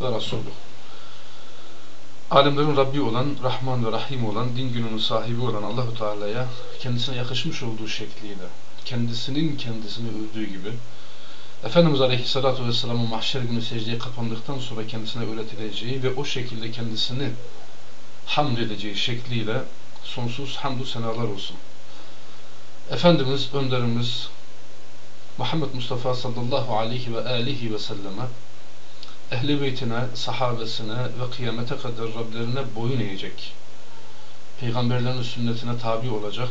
ve Resulü. Alemlerin Rabbi olan, Rahman ve Rahim olan, din gününün sahibi olan Allahu Teala'ya kendisine yakışmış olduğu şekliyle, kendisinin kendisini övdüğü gibi, Efendimiz Aleyhisselatü Vesselam'ın mahşer günü secdeye kapandıktan sonra kendisine öğretileceği ve o şekilde kendisini hamd edeceği şekliyle sonsuz hamdü senalar olsun. Efendimiz, önderimiz Muhammed Mustafa sallallahu aleyhi ve aleyhi ve selleme ehli beytine, sahabesine ve kıyamete kadar Rablerine boyun eğecek. Peygamberlerin sünnetine tabi olacak.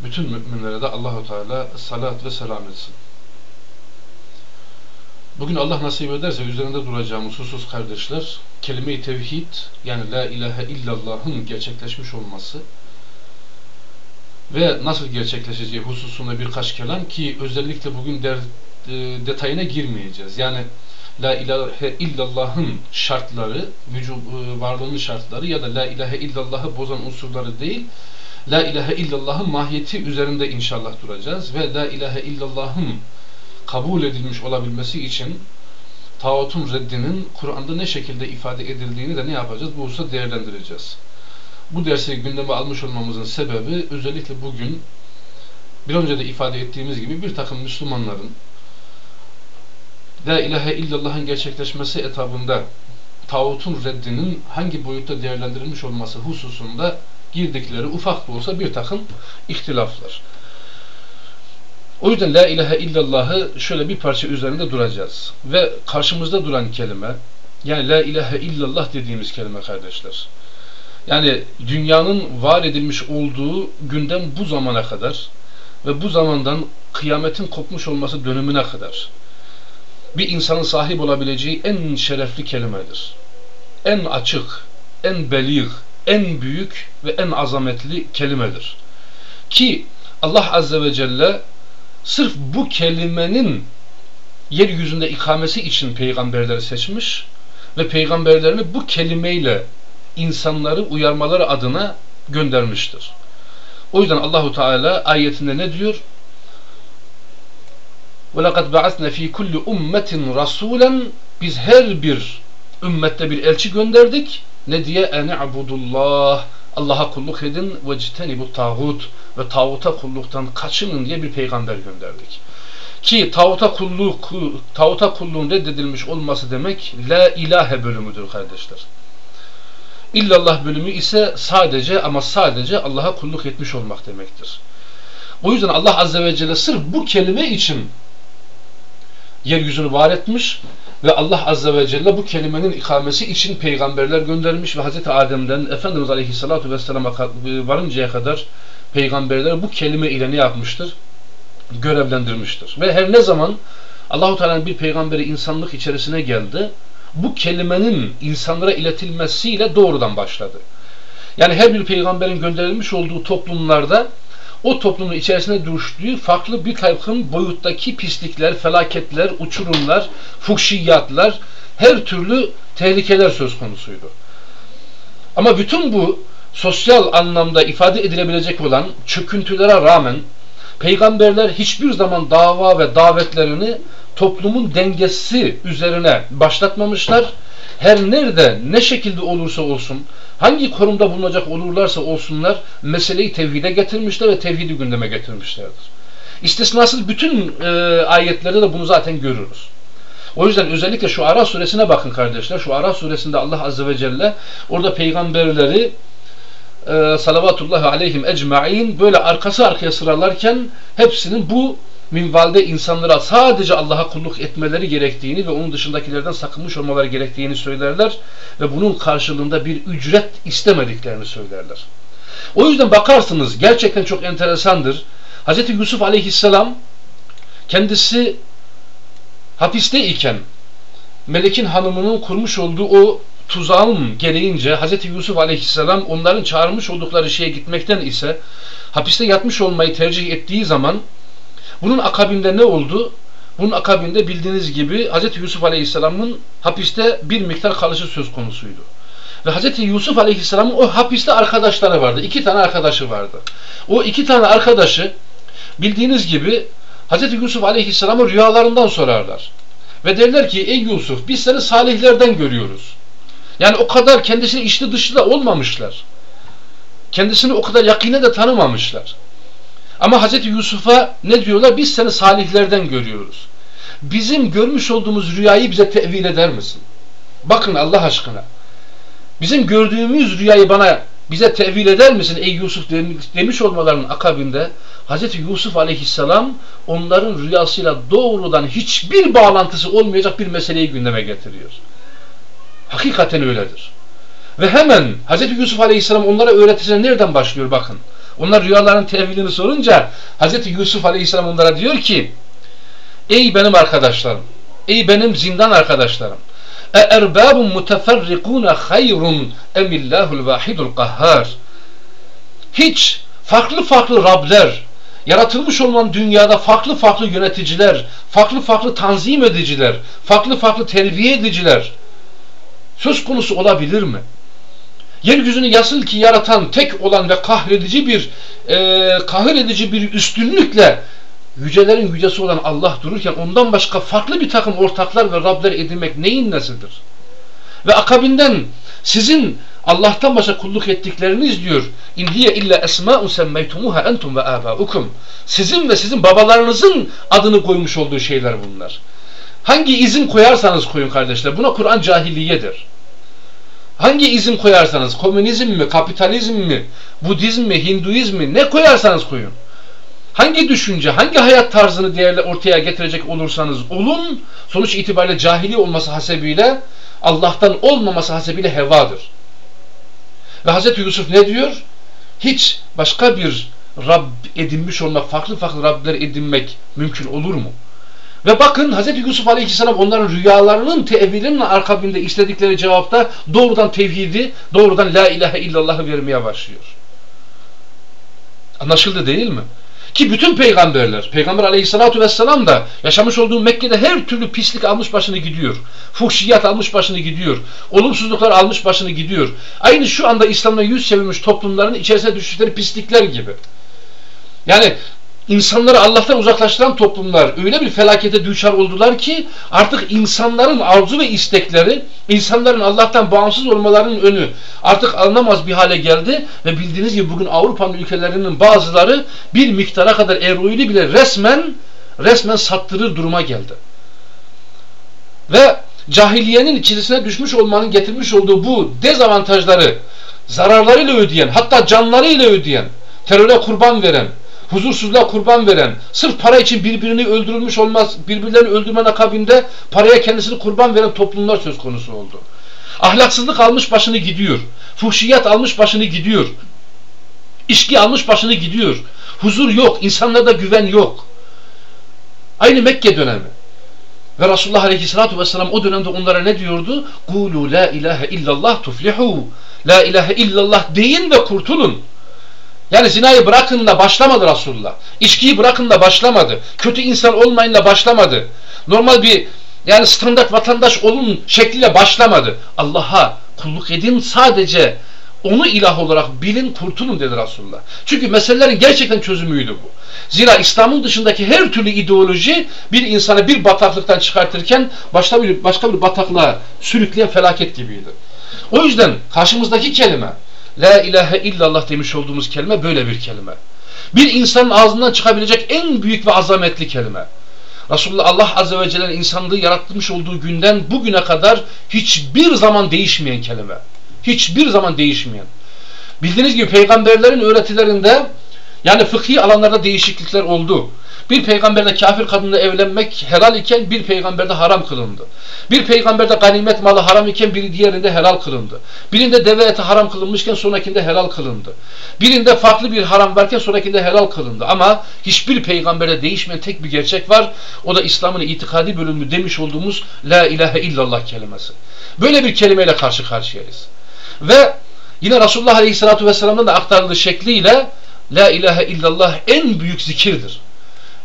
Bütün müminlere de Allahu Teala salat ve selam etsin. Bugün Allah nasip ederse üzerinde duracağımız husus kardeşler, kelime-i tevhid yani la ilahe illallah'ın gerçekleşmiş olması ve nasıl gerçekleşeceği hususunda birkaç kelam ki özellikle bugün der, e, detayına girmeyeceğiz. Yani La ilahe illallah'ın şartları, vücub, e, varlığının şartları ya da La ilahe illallah'ı bozan unsurları değil, La ilahe illallah'ın mahiyeti üzerinde inşallah duracağız ve La ilahe illallah'ın kabul edilmiş olabilmesi için tağutun reddinin Kur'an'da ne şekilde ifade edildiğini de ne yapacağız? Bu hususta değerlendireceğiz. Bu dersi gündeme almış olmamızın sebebi özellikle bugün bir önce de ifade ettiğimiz gibi bir takım Müslümanların La ilahe illallah'ın gerçekleşmesi etabında tağutun reddinin hangi boyutta değerlendirilmiş olması hususunda girdikleri ufak da olsa bir takım ihtilaflar. O yüzden La ilahe illallah'ı şöyle bir parça üzerinde duracağız. Ve karşımızda duran kelime yani La ilahe illallah dediğimiz kelime kardeşler. Yani dünyanın var edilmiş olduğu günden bu zamana kadar ve bu zamandan kıyametin kopmuş olması dönümüne kadar bir insanın sahip olabileceği en şerefli kelimedir. En açık, en belir, en büyük ve en azametli kelimedir. Ki Allah Azze ve Celle sırf bu kelimenin yeryüzünde ikamesi için peygamberleri seçmiş ve peygamberlerini bu kelimeyle insanları uyarmaları adına göndermiştir. O yüzden Allahu Teala ayetinde ne diyor? وَلَقَدْ بَعَثْنَا ف۪ي كُلِّ اُمَّةٍ رَسُولًا Biz her bir ümmette bir elçi gönderdik. Ne diye? اَنِ عَبُدُ Allah'a kulluk edin ve bu tağut ve tağuta kulluktan kaçının diye bir peygamber gönderdik. Ki tağuta kulluk, tağuta kulluğun reddedilmiş olması demek la ilahe bölümüdür kardeşler. İllallah bölümü ise sadece ama sadece Allah'a kulluk etmiş olmak demektir. O yüzden Allah Azze ve Celle sırf bu kelime için yeryüzünü var etmiş ve Allah Azze ve Celle bu kelimenin ikamesi için peygamberler göndermiş ve Hz. Adem'den Efendimiz Aleyhisselatü Vesselam'a varıncaya kadar peygamberler bu kelime ile ne yapmıştır? Görevlendirmiştir. Ve her ne zaman Allahu Teala'nın bir peygamberi insanlık içerisine geldi, bu kelimenin insanlara iletilmesiyle doğrudan başladı. Yani her bir peygamberin gönderilmiş olduğu toplumlarda o toplumun içerisine düştüğü farklı bir takım boyuttaki pislikler, felaketler, uçurumlar, fuhşiyatlar, her türlü tehlikeler söz konusuydu. Ama bütün bu sosyal anlamda ifade edilebilecek olan çöküntülere rağmen peygamberler hiçbir zaman dava ve davetlerini toplumun dengesi üzerine başlatmamışlar. Her nerede ne şekilde olursa olsun hangi konumda bulunacak olurlarsa olsunlar meseleyi tevhide getirmişler ve tevhidi gündeme getirmişlerdir. İstisnasız bütün e, ayetlerde de bunu zaten görürüz. O yüzden özellikle şu Ara suresine bakın kardeşler. Şu Ara suresinde Allah Azze ve Celle orada peygamberleri e, salavatullahi aleyhim ecma'in böyle arkası arkaya sıralarken hepsinin bu minvalde insanlara sadece Allah'a kulluk etmeleri gerektiğini ve onun dışındakilerden sakınmış olmaları gerektiğini söylerler ve bunun karşılığında bir ücret istemediklerini söylerler. O yüzden bakarsınız gerçekten çok enteresandır. Hz. Yusuf aleyhisselam kendisi hapiste iken Melek'in hanımının kurmuş olduğu o tuzağın gereğince Hz. Yusuf Aleyhisselam onların çağırmış oldukları şeye gitmekten ise hapiste yatmış olmayı tercih ettiği zaman bunun akabinde ne oldu? Bunun akabinde bildiğiniz gibi Hz. Yusuf Aleyhisselam'ın hapiste bir miktar kalışı söz konusuydu. Ve Hz. Yusuf Aleyhisselam'ın o hapiste arkadaşları vardı. İki tane arkadaşı vardı. O iki tane arkadaşı bildiğiniz gibi Hz. Yusuf Aleyhisselam'ı rüyalarından sorarlar. Ve derler ki ey Yusuf biz seni salihlerden görüyoruz. Yani o kadar kendisini içli dışlı da olmamışlar. Kendisini o kadar yakine de tanımamışlar. Ama Hz. Yusuf'a ne diyorlar? Biz seni salihlerden görüyoruz. Bizim görmüş olduğumuz rüyayı bize tevil eder misin? Bakın Allah aşkına. Bizim gördüğümüz rüyayı bana bize tevil eder misin ey Yusuf demiş olmalarının akabinde Hz. Yusuf aleyhisselam onların rüyasıyla doğrudan hiçbir bağlantısı olmayacak bir meseleyi gündeme getiriyor. Hakikaten öyledir. Ve hemen Hz. Yusuf aleyhisselam onlara öğretisine nereden başlıyor bakın. Onlar rüyaların tevilini sorunca Hz. Yusuf aleyhisselam onlara diyor ki Ey benim arkadaşlarım, ey benim zindan arkadaşlarım اَاَرْبَابٌ مُتَفَرِّقُونَ خَيْرٌ اَمِ اللّٰهُ الْوَاحِدُ الْقَهَّارِ Hiç farklı farklı Rabler, yaratılmış olan dünyada farklı farklı yöneticiler, farklı farklı tanzim ediciler, farklı farklı terbiye ediciler söz konusu olabilir mi? Yeryüzünü yasıl ki yaratan tek olan ve kahredici bir e, kahir edici bir üstünlükle yücelerin yücesi olan Allah dururken ondan başka farklı bir takım ortaklar ve Rabler edinmek neyin nesidir? Ve akabinden sizin Allah'tan başka kulluk ettikleriniz diyor. İn hiye illa esma'un semmeytumuha entum ve abaukum. Sizin ve sizin babalarınızın adını koymuş olduğu şeyler bunlar. Hangi izin koyarsanız koyun kardeşler. Buna Kur'an cahiliyedir. Hangi izin koyarsanız, komünizm mi, kapitalizm mi, Budizm mi, Hinduizm mi, ne koyarsanız koyun. Hangi düşünce, hangi hayat tarzını değerli ortaya getirecek olursanız olun, sonuç itibariyle cahili olması hasebiyle, Allah'tan olmaması hasebiyle hevadır. Ve Hz. Yusuf ne diyor? Hiç başka bir Rab edinmiş olmak, farklı farklı Rabler edinmek mümkün olur mu? Ve bakın Hz. Yusuf Aleyhisselam onların rüyalarının tevilinin akabinde istedikleri cevapta doğrudan tevhidi, doğrudan la ilahe illallah'ı vermeye başlıyor. Anlaşıldı değil mi? Ki bütün peygamberler, Peygamber aleyhissalatu vesselam da yaşamış olduğu Mekke'de her türlü pislik almış başını gidiyor. Fuhşiyat almış başını gidiyor. Olumsuzluklar almış başını gidiyor. Aynı şu anda İslam'la yüz çevirmiş toplumların içerisine düştükleri pislikler gibi. Yani insanları Allah'tan uzaklaştıran toplumlar öyle bir felakete düşer oldular ki artık insanların arzu ve istekleri, insanların Allah'tan bağımsız olmalarının önü artık alınamaz bir hale geldi ve bildiğiniz gibi bugün Avrupa'nın ülkelerinin bazıları bir miktara kadar eroini bile resmen resmen sattırır duruma geldi. Ve cahiliyenin içerisine düşmüş olmanın getirmiş olduğu bu dezavantajları zararlarıyla ödeyen hatta canlarıyla ödeyen teröre kurban veren huzursuzluğa kurban veren, sırf para için birbirini öldürülmüş olmaz, birbirlerini öldürmen akabinde paraya kendisini kurban veren toplumlar söz konusu oldu. Ahlaksızlık almış başını gidiyor. Fuhşiyat almış başını gidiyor. İşki almış başını gidiyor. Huzur yok, insanlarda güven yok. Aynı Mekke dönemi. Ve Resulullah Aleyhisselatü Vesselam o dönemde onlara ne diyordu? Kulu la ilahe illallah tuflihu. La ilahe illallah deyin ve kurtulun. Yani zinayı bırakın da başlamadı Resulullah. İçkiyi bırakın da başlamadı. Kötü insan olmayın da başlamadı. Normal bir yani standart vatandaş olun şekliyle başlamadı. Allah'a kulluk edin sadece onu ilah olarak bilin kurtulun dedi Resulullah. Çünkü meselelerin gerçekten çözümüydü bu. Zira İslam'ın dışındaki her türlü ideoloji bir insanı bir bataklıktan çıkartırken başka bir, başka bir bataklığa sürükleyen felaket gibiydi. O yüzden karşımızdaki kelime La ilahe illallah demiş olduğumuz kelime böyle bir kelime. Bir insanın ağzından çıkabilecek en büyük ve azametli kelime. Resulullah Allah Azze ve Celle'nin insanlığı yaratmış olduğu günden bugüne kadar hiçbir zaman değişmeyen kelime. Hiçbir zaman değişmeyen. Bildiğiniz gibi peygamberlerin öğretilerinde yani fıkhi alanlarda değişiklikler oldu. Bir peygamberde kafir kadınla evlenmek helal iken bir peygamberde haram kılındı. Bir peygamberde ganimet malı haram iken bir diğerinde helal kılındı. Birinde deve eti haram kılınmışken sonrakinde helal kılındı. Birinde farklı bir haram varken sonrakinde helal kılındı. Ama hiçbir peygamberde değişmeyen tek bir gerçek var. O da İslam'ın itikadi bölümü demiş olduğumuz La ilahe illallah kelimesi. Böyle bir kelimeyle karşı karşıyayız. Ve yine Resulullah Aleyhisselatü Vesselam'dan da aktarıldığı şekliyle La ilahe illallah en büyük zikirdir.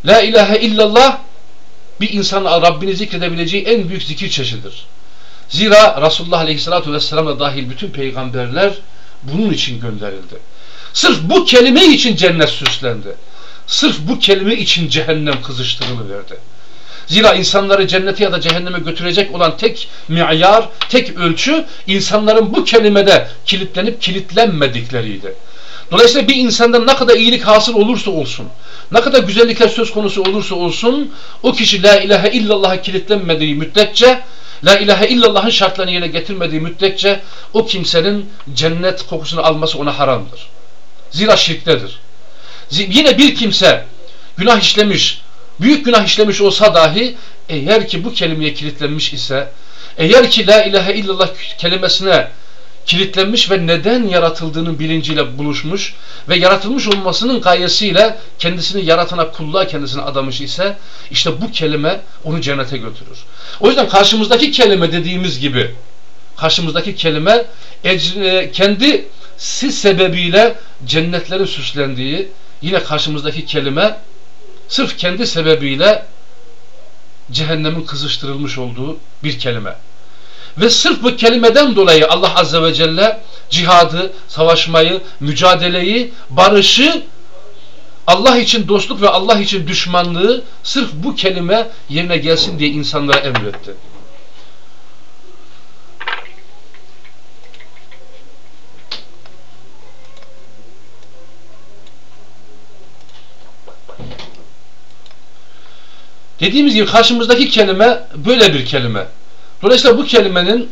La ilahe illallah bir insan Rabbini zikredebileceği en büyük zikir çeşididir. Zira Resulullah Aleyhisselatü Vesselam'la dahil bütün peygamberler bunun için gönderildi. Sırf bu kelime için cennet süslendi. Sırf bu kelime için cehennem kızıştırılıverdi. Zira insanları cennete ya da cehenneme götürecek olan tek miyar, tek ölçü insanların bu kelimede kilitlenip kilitlenmedikleriydi. Dolayısıyla bir insandan ne kadar iyilik hasıl olursa olsun, ne kadar güzellikler söz konusu olursa olsun, o kişi la ilahe illallah'a kilitlenmediği müddetçe, la ilahe illallah'ın şartlarını yerine getirmediği müddetçe, o kimsenin cennet kokusunu alması ona haramdır. Zira şirktedir. Yine bir kimse günah işlemiş, büyük günah işlemiş olsa dahi, eğer ki bu kelimeye kilitlenmiş ise, eğer ki la ilahe illallah kelimesine kilitlenmiş ve neden yaratıldığının bilinciyle buluşmuş ve yaratılmış olmasının gayesiyle kendisini yaratana kulluğa kendisini adamış ise işte bu kelime onu cennete götürür. O yüzden karşımızdaki kelime dediğimiz gibi karşımızdaki kelime e, kendi siz sebebiyle cennetlerin süslendiği yine karşımızdaki kelime sırf kendi sebebiyle cehennemin kızıştırılmış olduğu bir kelime. Ve sırf bu kelimeden dolayı Allah Azze ve Celle cihadı, savaşmayı, mücadeleyi, barışı, Allah için dostluk ve Allah için düşmanlığı sırf bu kelime yerine gelsin diye insanlara emretti. Dediğimiz gibi karşımızdaki kelime böyle bir kelime. Dolayısıyla bu kelimenin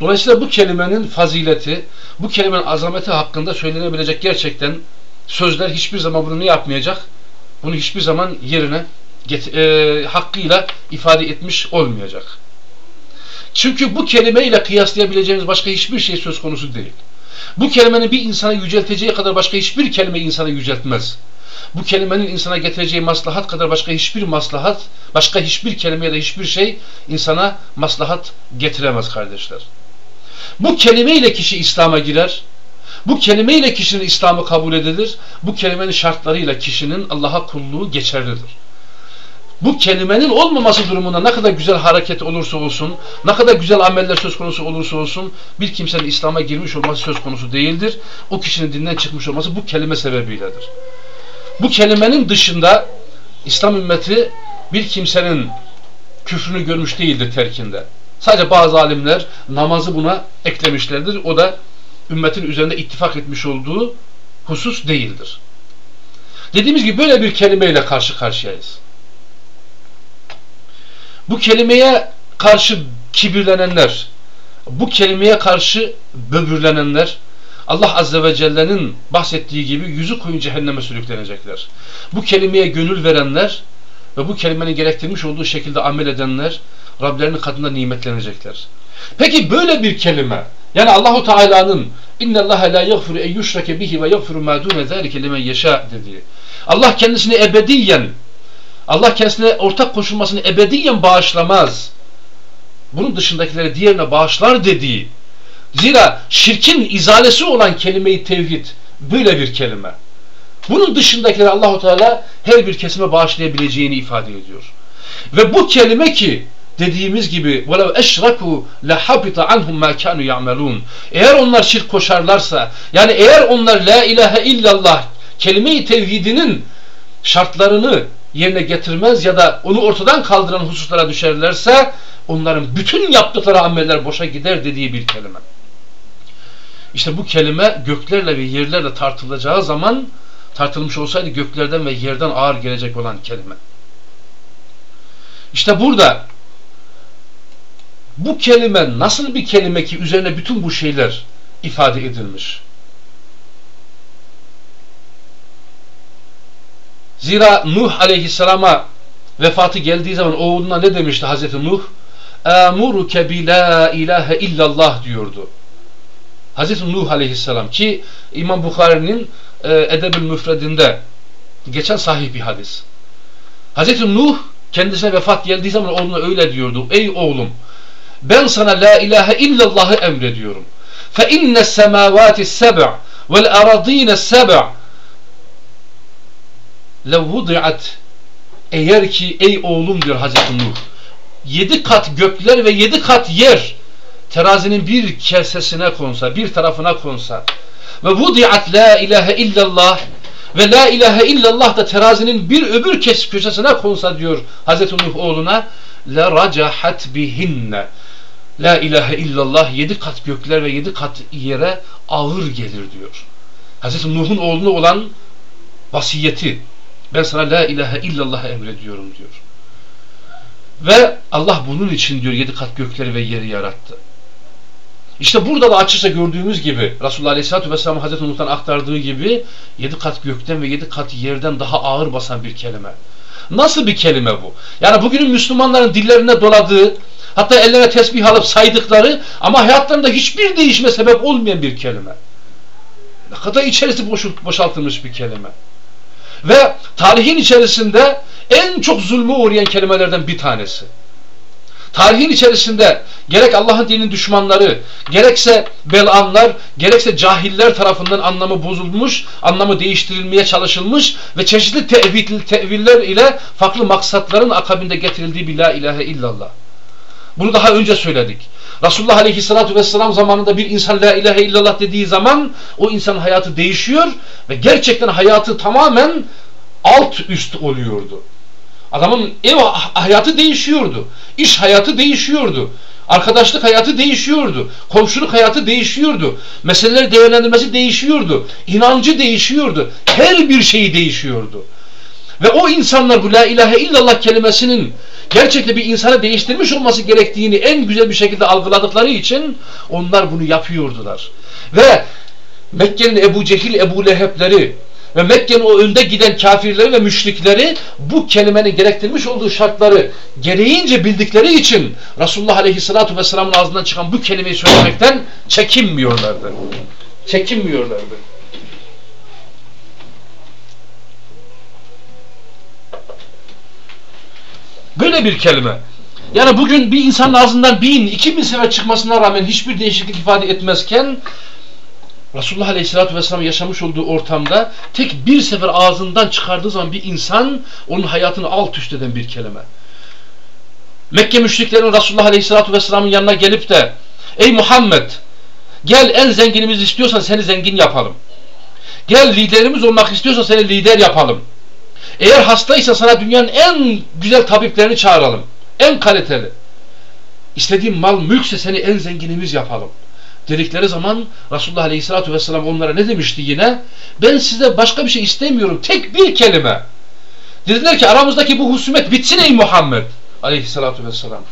Dolayısıyla bu kelimenin fazileti, bu kelimenin azameti hakkında söylenebilecek gerçekten sözler hiçbir zaman bunu yapmayacak? Bunu hiçbir zaman yerine e, hakkıyla ifade etmiş olmayacak. Çünkü bu kelimeyle kıyaslayabileceğimiz başka hiçbir şey söz konusu değil. Bu kelimenin bir insana yücelteceği kadar başka hiçbir kelime insana yüceltmez. Bu kelimenin insana getireceği maslahat kadar başka hiçbir maslahat, başka hiçbir kelime ya da hiçbir şey insana maslahat getiremez kardeşler. Bu kelimeyle kişi İslam'a girer. Bu kelimeyle kişinin İslam'ı kabul edilir. Bu kelimenin şartlarıyla kişinin Allah'a kulluğu geçerlidir bu kelimenin olmaması durumunda ne kadar güzel hareket olursa olsun, ne kadar güzel ameller söz konusu olursa olsun bir kimsenin İslam'a girmiş olması söz konusu değildir. O kişinin dinden çıkmış olması bu kelime sebebiyledir. Bu kelimenin dışında İslam ümmeti bir kimsenin küfrünü görmüş değildir terkinde. Sadece bazı alimler namazı buna eklemişlerdir. O da ümmetin üzerinde ittifak etmiş olduğu husus değildir. Dediğimiz gibi böyle bir kelimeyle karşı karşıyayız bu kelimeye karşı kibirlenenler, bu kelimeye karşı böbürlenenler, Allah Azze ve Celle'nin bahsettiği gibi yüzü koyun cehenneme sürüklenecekler. Bu kelimeye gönül verenler ve bu kelimenin gerektirmiş olduğu şekilde amel edenler Rablerinin katında nimetlenecekler. Peki böyle bir kelime yani Allahu Teala'nın inna Allah la yaghfiru en yushrake bihi ve yaghfiru ma dun zalika limen yasha dediği. Allah kendisini ebediyen Allah kendisine ortak koşulmasını ebediyen bağışlamaz. Bunun dışındakilere diğerine bağışlar dediği. Zira şirkin izalesi olan kelimeyi tevhid böyle bir kelime. Bunun dışındakileri Allahu Teala her bir kesime bağışlayabileceğini ifade ediyor. Ve bu kelime ki dediğimiz gibi وَلَوْ اَشْرَكُوا لَحَبِطَ عَنْهُمْ مَا كَانُوا يَعْمَلُونَ Eğer onlar şirk koşarlarsa yani eğer onlar la ilahe illallah kelime-i tevhidinin şartlarını yerine getirmez ya da onu ortadan kaldıran hususlara düşerlerse onların bütün yaptıkları ameller boşa gider dediği bir kelime. İşte bu kelime göklerle ve yerlerle tartılacağı zaman tartılmış olsaydı göklerden ve yerden ağır gelecek olan kelime. İşte burada bu kelime nasıl bir kelime ki üzerine bütün bu şeyler ifade edilmiş. Zira Nuh aleyhisselama vefatı geldiği zaman oğluna ne demişti Hazreti Nuh? Amuruke bi la ilahe illallah diyordu. Hazreti Nuh aleyhisselam ki İmam Bukhari'nin e, Edeb-ül Müfredinde geçen sahih bir hadis. Hazreti Nuh kendisine vefat geldiği zaman oğluna öyle diyordu. Ey oğlum ben sana la ilahe illallah'ı emrediyorum. Fe inne semavati seb' vel aradine seb' levvudi'at eğer ki ey oğlum diyor Hazreti Nuh yedi kat gökler ve yedi kat yer terazinin bir kesesine konsa, bir tarafına konsa ve vudiat la ilahe illallah ve la ilahe illallah da terazinin bir öbür kes köşesine konsa diyor Hazreti Nuh oğluna la racahat bihinne la ilahe illallah yedi kat gökler ve yedi kat yere ağır gelir diyor. Hazreti Nuh'un oğluna olan vasiyeti ben sana la ilahe illallah emrediyorum diyor. Ve Allah bunun için diyor yedi kat gökleri ve yeri yarattı. İşte burada da açıkça gördüğümüz gibi Resulullah Aleyhisselatü Vesselam Hazreti Nuh'tan aktardığı gibi yedi kat gökten ve yedi kat yerden daha ağır basan bir kelime. Nasıl bir kelime bu? Yani bugünün Müslümanların dillerine doladığı hatta ellerine tesbih alıp saydıkları ama hayatlarında hiçbir değişme sebep olmayan bir kelime. Ne kadar içerisi boşaltılmış bir kelime. Ve tarihin içerisinde en çok zulmü uğrayan kelimelerden bir tanesi. Tarihin içerisinde gerek Allah'ın dininin düşmanları, gerekse belanlar, gerekse cahiller tarafından anlamı bozulmuş, anlamı değiştirilmeye çalışılmış ve çeşitli tevil, teviller ile farklı maksatların akabinde getirildiği bir la ilahe illallah. Bunu daha önce söyledik. Resulullah Aleyhisselatü Vesselam zamanında bir insan la ilahe illallah dediği zaman o insanın hayatı değişiyor ve gerçekten hayatı tamamen alt üst oluyordu. Adamın ev hayatı değişiyordu. İş hayatı değişiyordu. Arkadaşlık hayatı değişiyordu. Komşuluk hayatı değişiyordu. Meseleler değerlendirmesi değişiyordu. İnancı değişiyordu. Her bir şeyi değişiyordu. Ve o insanlar bu la ilahe illallah kelimesinin gerçekten bir insanı değiştirmiş olması gerektiğini en güzel bir şekilde algıladıkları için onlar bunu yapıyordular. Ve Mekke'nin Ebu Cehil, Ebu Leheb'leri ve Mekke'nin o önde giden kafirleri ve müşrikleri bu kelimenin gerektirmiş olduğu şartları gereğince bildikleri için Resulullah Aleyhisselatü Vesselam'ın ağzından çıkan bu kelimeyi söylemekten çekinmiyorlardı. Çekinmiyorlardı. Böyle bir kelime. Yani bugün bir insanın ağzından bin, iki bin sefer çıkmasına rağmen hiçbir değişiklik ifade etmezken Resulullah Aleyhisselatü Vesselam yaşamış olduğu ortamda tek bir sefer ağzından çıkardığı zaman bir insan onun hayatını alt üst eden bir kelime. Mekke müşriklerin Resulullah Aleyhisselatü Vesselam'ın yanına gelip de Ey Muhammed gel en zenginimiz istiyorsan seni zengin yapalım. Gel liderimiz olmak istiyorsan seni lider yapalım. Eğer hastaysa sana dünyanın en güzel tabiplerini çağıralım. En kaliteli. İstediğin mal mülkse seni en zenginimiz yapalım dedikleri zaman Resulullah Aleyhisselatü Vesselam onlara ne demişti yine? Ben size başka bir şey istemiyorum. Tek bir kelime. Dediler ki aramızdaki bu husumet bitsin ey Muhammed Aleyhisselatü Vesselam.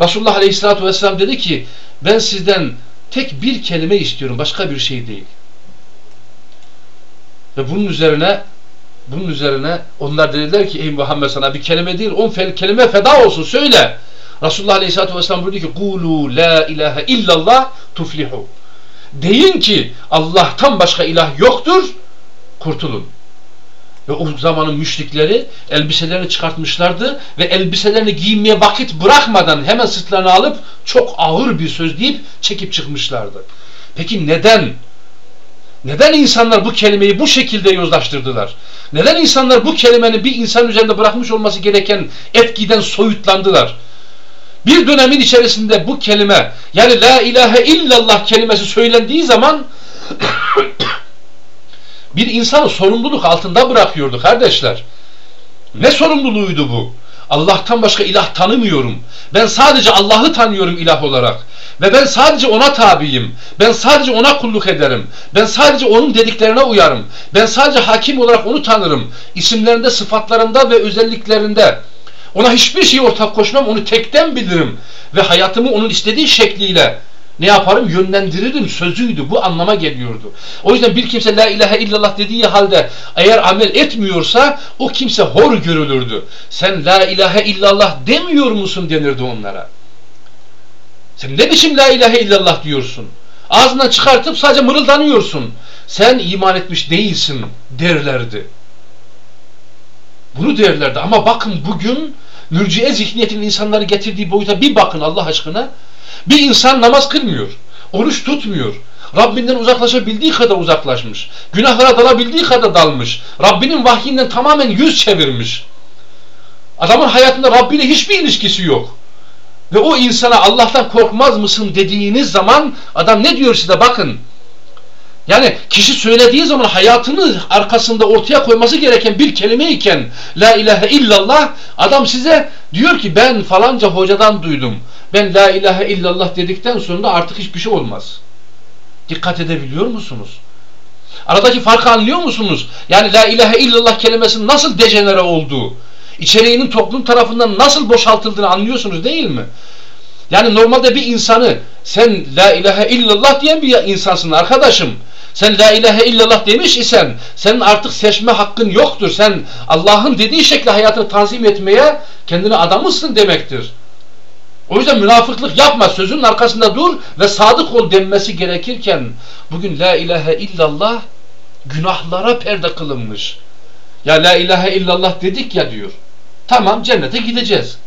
Resulullah Aleyhisselatü Vesselam dedi ki ben sizden tek bir kelime istiyorum. Başka bir şey değil. Ve bunun üzerine bunun üzerine onlar dediler ki ey Muhammed sana bir kelime değil on kelime feda olsun söyle. Resulullah Aleyhisselatü Vesselam buyurdu ki Kulu la ilahe illallah tuflihu. Deyin ki Allah'tan başka ilah yoktur, kurtulun. Ve o zamanın müşrikleri elbiselerini çıkartmışlardı ve elbiselerini giyinmeye vakit bırakmadan hemen sırtlarını alıp çok ağır bir söz deyip çekip çıkmışlardı. Peki neden? Neden insanlar bu kelimeyi bu şekilde yozlaştırdılar? Neden insanlar bu kelimenin bir insan üzerinde bırakmış olması gereken etkiden soyutlandılar? bir dönemin içerisinde bu kelime yani la ilahe illallah kelimesi söylendiği zaman bir insanı sorumluluk altında bırakıyordu kardeşler. Ne sorumluluğuydu bu? Allah'tan başka ilah tanımıyorum. Ben sadece Allah'ı tanıyorum ilah olarak. Ve ben sadece ona tabiyim. Ben sadece ona kulluk ederim. Ben sadece onun dediklerine uyarım. Ben sadece hakim olarak onu tanırım. İsimlerinde, sıfatlarında ve özelliklerinde Ona hiçbir şey ortak koşmam, onu tekten bilirim. Ve hayatımı onun istediği şekliyle ne yaparım? Yönlendiririm sözüydü. Bu anlama geliyordu. O yüzden bir kimse la ilahe illallah dediği halde eğer amel etmiyorsa o kimse hor görülürdü. Sen la ilahe illallah demiyor musun denirdi onlara. Sen ne biçim la ilahe illallah diyorsun? Ağzından çıkartıp sadece mırıldanıyorsun. Sen iman etmiş değilsin derlerdi. Bunu derlerdi ama bakın bugün mürciye zihniyetinin insanları getirdiği boyuta bir bakın Allah aşkına. Bir insan namaz kılmıyor, oruç tutmuyor, Rabbinden uzaklaşabildiği kadar uzaklaşmış, günahlara dalabildiği kadar dalmış, Rabbinin vahyinden tamamen yüz çevirmiş. Adamın hayatında Rabbi ile hiçbir ilişkisi yok. Ve o insana Allah'tan korkmaz mısın dediğiniz zaman adam ne diyor size bakın. Yani kişi söylediği zaman hayatını arkasında ortaya koyması gereken bir kelime iken La ilahe illallah adam size diyor ki ben falanca hocadan duydum. Ben La ilahe illallah dedikten sonra artık hiçbir şey olmaz. Dikkat edebiliyor musunuz? Aradaki farkı anlıyor musunuz? Yani La ilahe illallah kelimesinin nasıl dejenere olduğu, içeriğinin toplum tarafından nasıl boşaltıldığını anlıyorsunuz değil mi? Yani normalde bir insanı sen La ilahe illallah diyen bir insansın arkadaşım. Sen la ilahe illallah demiş isen senin artık seçme hakkın yoktur. Sen Allah'ın dediği şekilde hayatını tanzim etmeye kendini adamısın demektir. O yüzden münafıklık yapma, sözünün arkasında dur ve sadık ol denmesi gerekirken bugün la ilahe illallah günahlara perde kılınmış. Ya la ilahe illallah dedik ya diyor. Tamam cennete gideceğiz.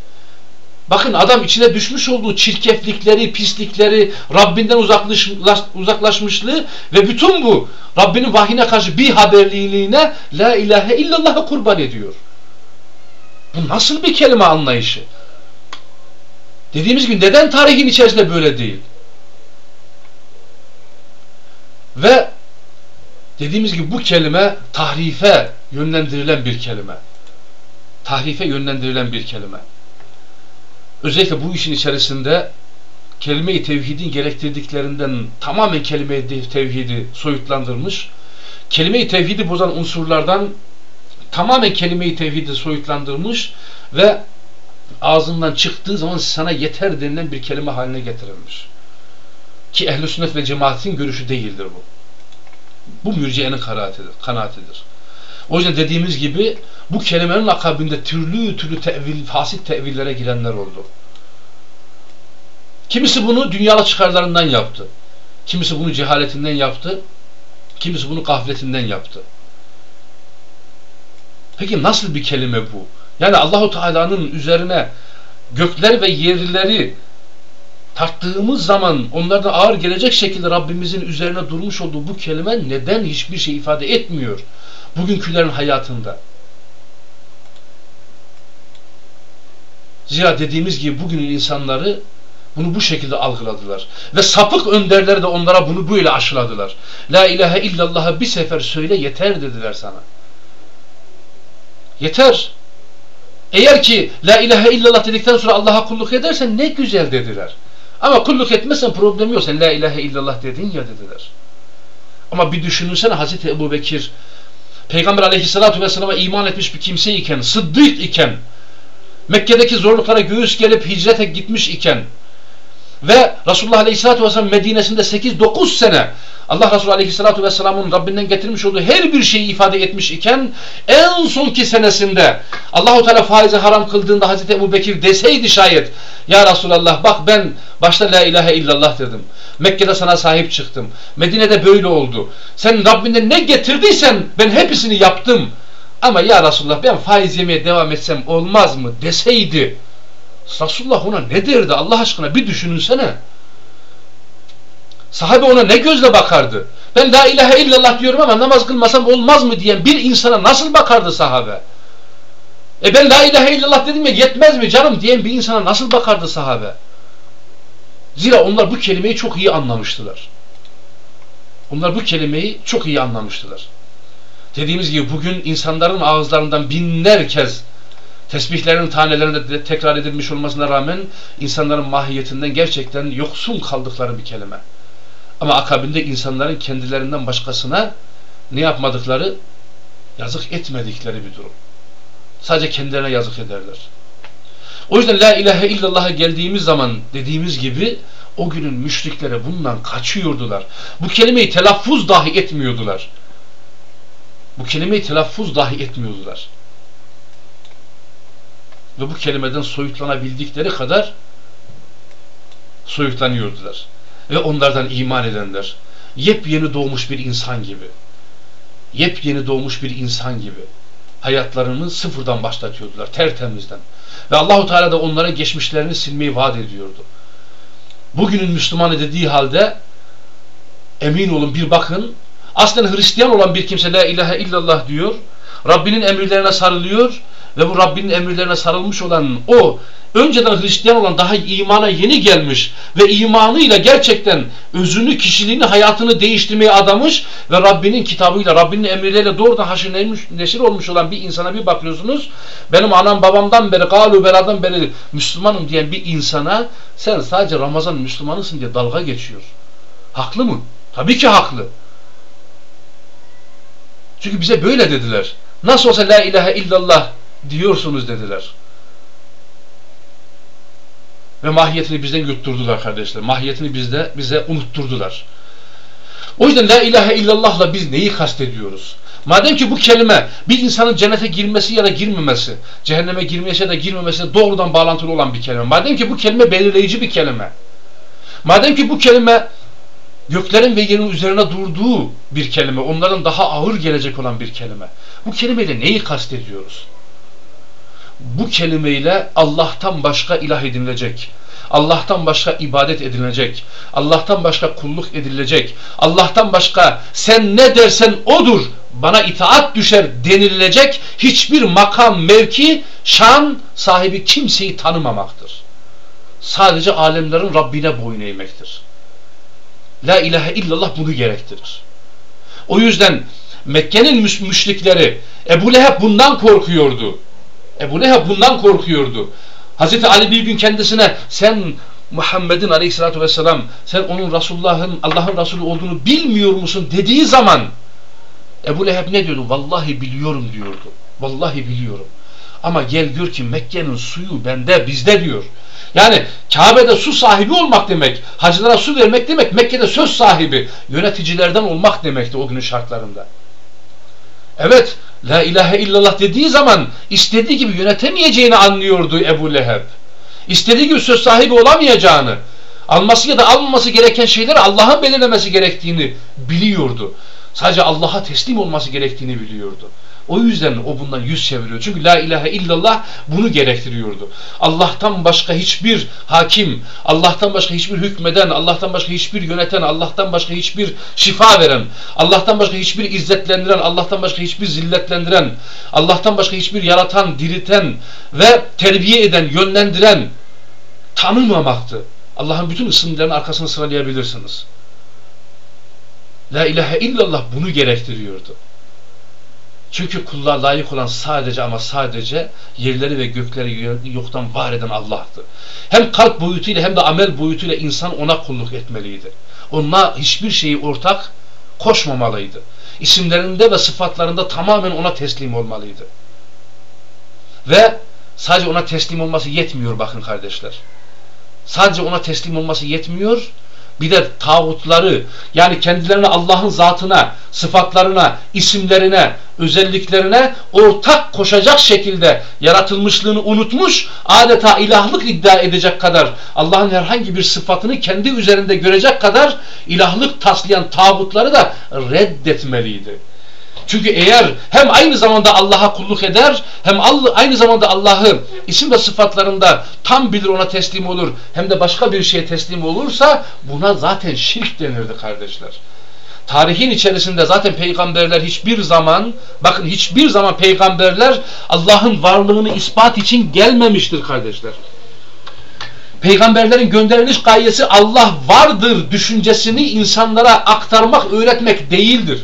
Bakın adam içine düşmüş olduğu çirkeflikleri, pislikleri, Rabbinden uzaklaş, uzaklaşmışlığı ve bütün bu Rabbinin vahyine karşı bir haberliliğine La ilahe illallah'a kurban ediyor. Bu nasıl bir kelime anlayışı? Dediğimiz gibi neden tarihin içerisinde böyle değil? Ve dediğimiz gibi bu kelime tahrife yönlendirilen bir kelime. Tahrife yönlendirilen bir kelime özellikle bu işin içerisinde kelime-i tevhidin gerektirdiklerinden tamamen kelime-i tevhidi soyutlandırmış. Kelime-i tevhidi bozan unsurlardan tamamen kelime-i tevhidi soyutlandırmış ve ağzından çıktığı zaman sana yeter denilen bir kelime haline getirilmiş. Ki ehl sünnet ve cemaatin görüşü değildir bu. Bu mürciyenin kanaatidir. kanaatidir. O yüzden dediğimiz gibi bu kelimenin akabinde türlü türlü tevil, fasit tevillere girenler oldu. Kimisi bunu dünyalı çıkarlarından yaptı. Kimisi bunu cehaletinden yaptı. Kimisi bunu gafletinden yaptı. Peki nasıl bir kelime bu? Yani Allahu Teala'nın üzerine gökler ve yerleri tarttığımız zaman onlarda ağır gelecek şekilde Rabbimizin üzerine durmuş olduğu bu kelime neden hiçbir şey ifade etmiyor bugünkülerin hayatında? Zira dediğimiz gibi bugünün insanları bunu bu şekilde algıladılar. Ve sapık önderleri de onlara bunu böyle aşıladılar. La ilahe illallah'a bir sefer söyle yeter dediler sana. Yeter. Eğer ki la ilahe illallah dedikten sonra Allah'a kulluk edersen ne güzel dediler. Ama kulluk etmezsen problem yok. Sen la ilahe illallah dedin ya dediler. Ama bir düşünürsene Hazreti Ebu Bekir Peygamber aleyhissalatu vesselama iman etmiş bir kimse iken, sıddık iken, Mekke'deki zorluklara göğüs gelip hicrete gitmiş iken ve Resulullah aleyhissalatu vesselam Medine'sinde 8-9 sene Allah Resulü Aleyhisselatü Vesselam'ın Rabbinden getirmiş olduğu her bir şeyi ifade etmiş iken en sonki senesinde Allahu Teala faizi haram kıldığında Hazreti Ebu Bekir deseydi şayet Ya Resulallah bak ben başta La ilahe illallah dedim. Mekke'de sana sahip çıktım. Medine'de böyle oldu. Sen Rabbinden ne getirdiysen ben hepsini yaptım. Ama ya Resulullah ben faiz yemeye devam etsem olmaz mı deseydi Resulullah ona ne derdi Allah aşkına bir düşününsene. Sahabe ona ne gözle bakardı? Ben la ilahe illallah diyorum ama namaz kılmasam olmaz mı diyen bir insana nasıl bakardı sahabe? E ben la ilahe illallah dedim ya yetmez mi canım diyen bir insana nasıl bakardı sahabe? Zira onlar bu kelimeyi çok iyi anlamıştılar. Onlar bu kelimeyi çok iyi anlamıştılar. Dediğimiz gibi bugün insanların ağızlarından binler kez tesbihlerin tanelerinde tekrar edilmiş olmasına rağmen insanların mahiyetinden gerçekten yoksun kaldıkları bir kelime. Ama akabinde insanların kendilerinden başkasına ne yapmadıkları yazık etmedikleri bir durum. Sadece kendilerine yazık ederler. O yüzden la ilahe illallah'a geldiğimiz zaman dediğimiz gibi o günün müşrikleri bundan kaçıyordular. Bu kelimeyi telaffuz dahi etmiyordular. Bu kelimeyi telaffuz dahi etmiyordular. Ve bu kelimeden soyutlanabildikleri kadar soyutlanıyordular. Ve onlardan iman edenler yepyeni doğmuş bir insan gibi yepyeni doğmuş bir insan gibi hayatlarını sıfırdan başlatıyordular tertemizden. Ve Allahu Teala da onlara geçmişlerini silmeyi vaat ediyordu. Bugünün Müslümanı dediği halde emin olun bir bakın aslen Hristiyan olan bir kimse la ilahe illallah diyor. Rabbinin emirlerine sarılıyor ve bu Rabbinin emirlerine sarılmış olan o önceden Hristiyan olan daha imana yeni gelmiş ve imanıyla gerçekten özünü, kişiliğini, hayatını değiştirmeye adamış ve Rabbinin kitabıyla, Rabbinin emirleriyle doğrudan haşır neşir olmuş olan bir insana bir bakıyorsunuz. Benim anam babamdan beri, galu beradan beri Müslümanım diyen bir insana sen sadece Ramazan Müslümanısın diye dalga geçiyor. Haklı mı? Tabii ki haklı. Çünkü bize böyle dediler. Nasıl olsa la ilahe illallah diyorsunuz dediler. Ve mahiyetini bizden yutturdular kardeşler. Mahiyetini bizde bize unutturdular. O yüzden la ilahe illallah'la biz neyi kastediyoruz? Madem ki bu kelime bir insanın cennete girmesi ya da girmemesi, cehenneme girmesi ya da girmemesi doğrudan bağlantılı olan bir kelime. Madem ki bu kelime belirleyici bir kelime. Madem ki bu kelime göklerin ve yerin üzerine durduğu bir kelime, onların daha ağır gelecek olan bir kelime. Bu kelimeyle neyi kastediyoruz? bu kelimeyle Allah'tan başka ilah edinilecek. Allah'tan başka ibadet edilecek. Allah'tan başka kulluk edilecek. Allah'tan başka sen ne dersen odur bana itaat düşer denilecek hiçbir makam, mevki, şan sahibi kimseyi tanımamaktır. Sadece alemlerin Rabbine boyun eğmektir. La ilahe illallah bunu gerektirir. O yüzden Mekke'nin müşrikleri Ebu Leheb bundan korkuyordu. Ebu Leheb bundan korkuyordu. Hazreti Ali bir gün kendisine sen Muhammed'in aleyhissalatü vesselam sen onun Resulullah'ın Allah'ın Resulü olduğunu bilmiyor musun dediği zaman Ebu Leheb ne diyordu? Vallahi biliyorum diyordu. Vallahi biliyorum. Ama gel gör ki Mekke'nin suyu bende bizde diyor. Yani Kabe'de su sahibi olmak demek, hacılara su vermek demek, Mekke'de söz sahibi, yöneticilerden olmak demekti o günün şartlarında. Evet, La ilahe illallah dediği zaman istediği gibi yönetemeyeceğini anlıyordu Ebu Leheb. İstediği gibi söz sahibi olamayacağını, alması ya da almaması gereken şeyleri Allah'ın belirlemesi gerektiğini biliyordu. Sadece Allah'a teslim olması gerektiğini biliyordu. O yüzden o bundan yüz çeviriyor. Çünkü la ilahe illallah bunu gerektiriyordu. Allah'tan başka hiçbir hakim, Allah'tan başka hiçbir hükmeden, Allah'tan başka hiçbir yöneten, Allah'tan başka hiçbir şifa veren, Allah'tan başka hiçbir izzetlendiren, Allah'tan başka hiçbir zilletlendiren, Allah'tan başka hiçbir yaratan, diriten ve terbiye eden, yönlendiren tanımamaktı. Allah'ın bütün isimlerinin arkasını sıralayabilirsiniz. La ilahe illallah bunu gerektiriyordu. Çünkü kulluğa layık olan sadece ama sadece yerleri ve gökleri yoktan var eden Allah'tı. Hem kalp boyutuyla hem de amel boyutuyla insan ona kulluk etmeliydi. Onunla hiçbir şeyi ortak koşmamalıydı. İsimlerinde ve sıfatlarında tamamen ona teslim olmalıydı. Ve sadece ona teslim olması yetmiyor bakın kardeşler. Sadece ona teslim olması yetmiyor bir de tağutları yani kendilerine Allah'ın zatına, sıfatlarına, isimlerine, özelliklerine ortak koşacak şekilde yaratılmışlığını unutmuş, adeta ilahlık iddia edecek kadar Allah'ın herhangi bir sıfatını kendi üzerinde görecek kadar ilahlık taslayan tağutları da reddetmeliydi. Çünkü eğer hem aynı zamanda Allah'a kulluk eder hem aynı zamanda Allah'ı isim ve sıfatlarında tam bilir ona teslim olur hem de başka bir şeye teslim olursa buna zaten şirk denirdi kardeşler. Tarihin içerisinde zaten peygamberler hiçbir zaman bakın hiçbir zaman peygamberler Allah'ın varlığını ispat için gelmemiştir kardeşler. Peygamberlerin gönderiliş gayesi Allah vardır düşüncesini insanlara aktarmak, öğretmek değildir.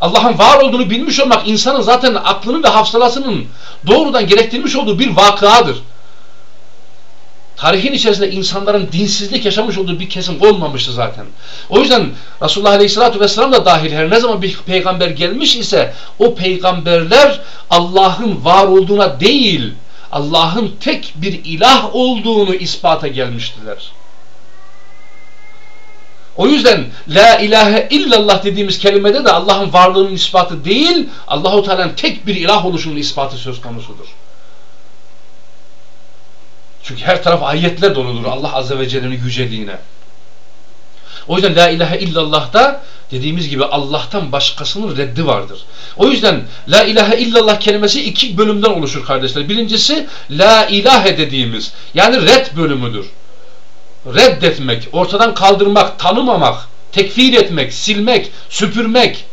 Allah'ın var olduğunu bilmiş olmak insanın zaten aklının ve hafsalasının doğrudan gerektirmiş olduğu bir vakıadır. Tarihin içerisinde insanların dinsizlik yaşamış olduğu bir kesim olmamıştı zaten. O yüzden Resulullah Aleyhisselatü Vesselam da dahil her ne zaman bir peygamber gelmiş ise o peygamberler Allah'ın var olduğuna değil Allah'ın tek bir ilah olduğunu ispata gelmiştiler. O yüzden la ilahe illallah dediğimiz kelimede de Allah'ın varlığının ispatı değil, Allahu Teala'nın tek bir ilah oluşunun ispatı söz konusudur. Çünkü her taraf ayetler doludur Allah Azze ve Celle'nin yüceliğine. O yüzden la ilahe illallah'ta dediğimiz gibi Allah'tan başkasının reddi vardır. O yüzden la ilahe illallah kelimesi iki bölümden oluşur kardeşler. Birincisi la ilahe dediğimiz yani red bölümüdür. Reddetmek, ortadan kaldırmak, tanımamak, tekfir etmek, silmek, süpürmek,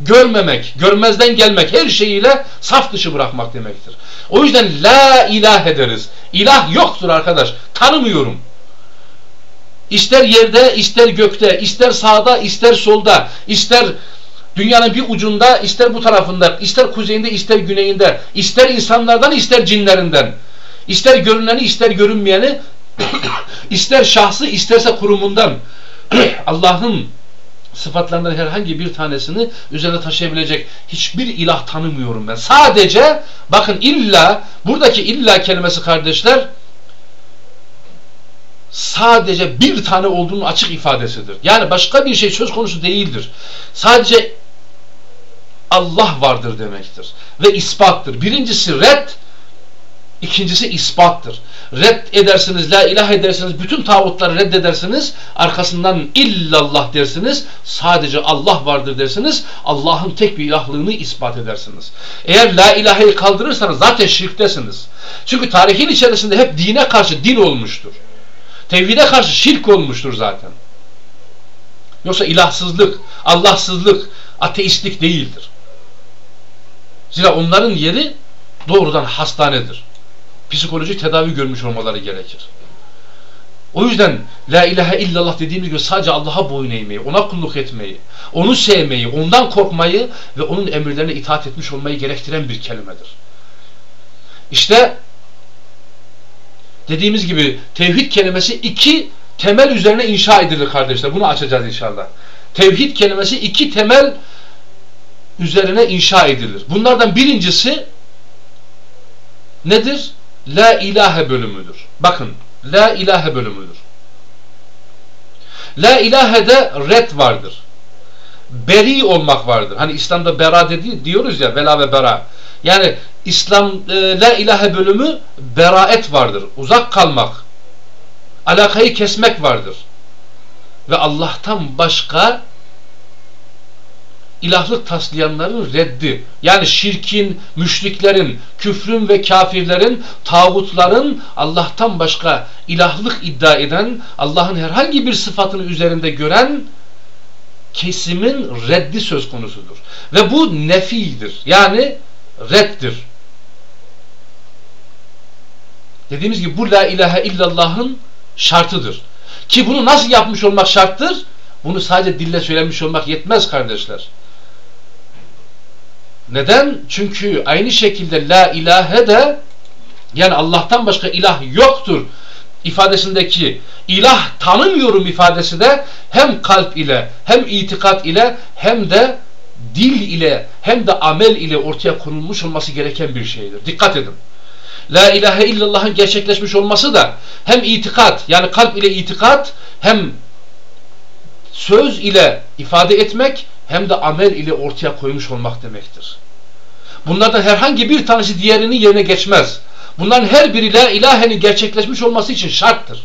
görmemek, görmezden gelmek her şeyiyle saf dışı bırakmak demektir. O yüzden la ilahe deriz. İlah yoktur arkadaş. Tanımıyorum. İster yerde, ister gökte, ister sağda, ister solda, ister dünyanın bir ucunda, ister bu tarafında, ister kuzeyinde, ister güneyinde, ister insanlardan, ister cinlerinden, ister görüneni, ister görünmeyeni, ister şahsı, isterse kurumundan, Allah'ın sıfatlarından herhangi bir tanesini üzerine taşıyabilecek hiçbir ilah tanımıyorum ben. Sadece bakın illa buradaki illa kelimesi kardeşler sadece bir tane olduğunun açık ifadesidir. Yani başka bir şey söz konusu değildir. Sadece Allah vardır demektir. Ve ispattır. Birincisi red, ikincisi ispattır. Red edersiniz, la ilah edersiniz, bütün tağutları reddedersiniz, arkasından illallah dersiniz, sadece Allah vardır dersiniz, Allah'ın tek bir ilahlığını ispat edersiniz. Eğer la ilaheyi kaldırırsanız zaten şirktesiniz. Çünkü tarihin içerisinde hep dine karşı din olmuştur. Tevhide karşı şirk olmuştur zaten. Yoksa ilahsızlık, Allahsızlık, ateistlik değildir. Zira onların yeri doğrudan hastanedir. Psikolojik tedavi görmüş olmaları gerekir. O yüzden La ilahe illallah dediğimiz gibi sadece Allah'a boyun eğmeyi, ona kulluk etmeyi, onu sevmeyi, ondan korkmayı ve onun emirlerine itaat etmiş olmayı gerektiren bir kelimedir. İşte dediğimiz gibi tevhid kelimesi iki temel üzerine inşa edilir kardeşler. Bunu açacağız inşallah. Tevhid kelimesi iki temel üzerine inşa edilir. Bunlardan birincisi nedir? La ilahe bölümüdür. Bakın la ilahe bölümüdür. La ilahede red vardır. Beri olmak vardır. Hani İslam'da bera dedi, diyoruz ya vela ve bera. Yani İslam e, la ilahe bölümü beraet vardır. Uzak kalmak. Alakayı kesmek vardır. Ve Allah'tan başka ilahlık taslayanların reddi. Yani şirkin, müşriklerin, küfrün ve kafirlerin, tağutların Allah'tan başka ilahlık iddia eden, Allah'ın herhangi bir sıfatını üzerinde gören kesimin reddi söz konusudur. Ve bu nefidir. Yani reddir. Dediğimiz gibi bu la ilahe illallah'ın şartıdır. Ki bunu nasıl yapmış olmak şarttır? Bunu sadece dille söylemiş olmak yetmez kardeşler. Neden? Çünkü aynı şekilde la ilahe de yani Allah'tan başka ilah yoktur ifadesindeki ilah tanımıyorum ifadesi de hem kalp ile hem itikat ile hem de dil ile hem de amel ile ortaya konulmuş olması gereken bir şeydir. Dikkat edin. La ilahe illallah'ın gerçekleşmiş olması da hem itikat yani kalp ile itikat hem söz ile ifade etmek hem de amel ile ortaya koymuş olmak demektir. Bunlardan herhangi bir tanesi diğerinin yerine geçmez. Bunların her biri la ilahenin gerçekleşmiş olması için şarttır.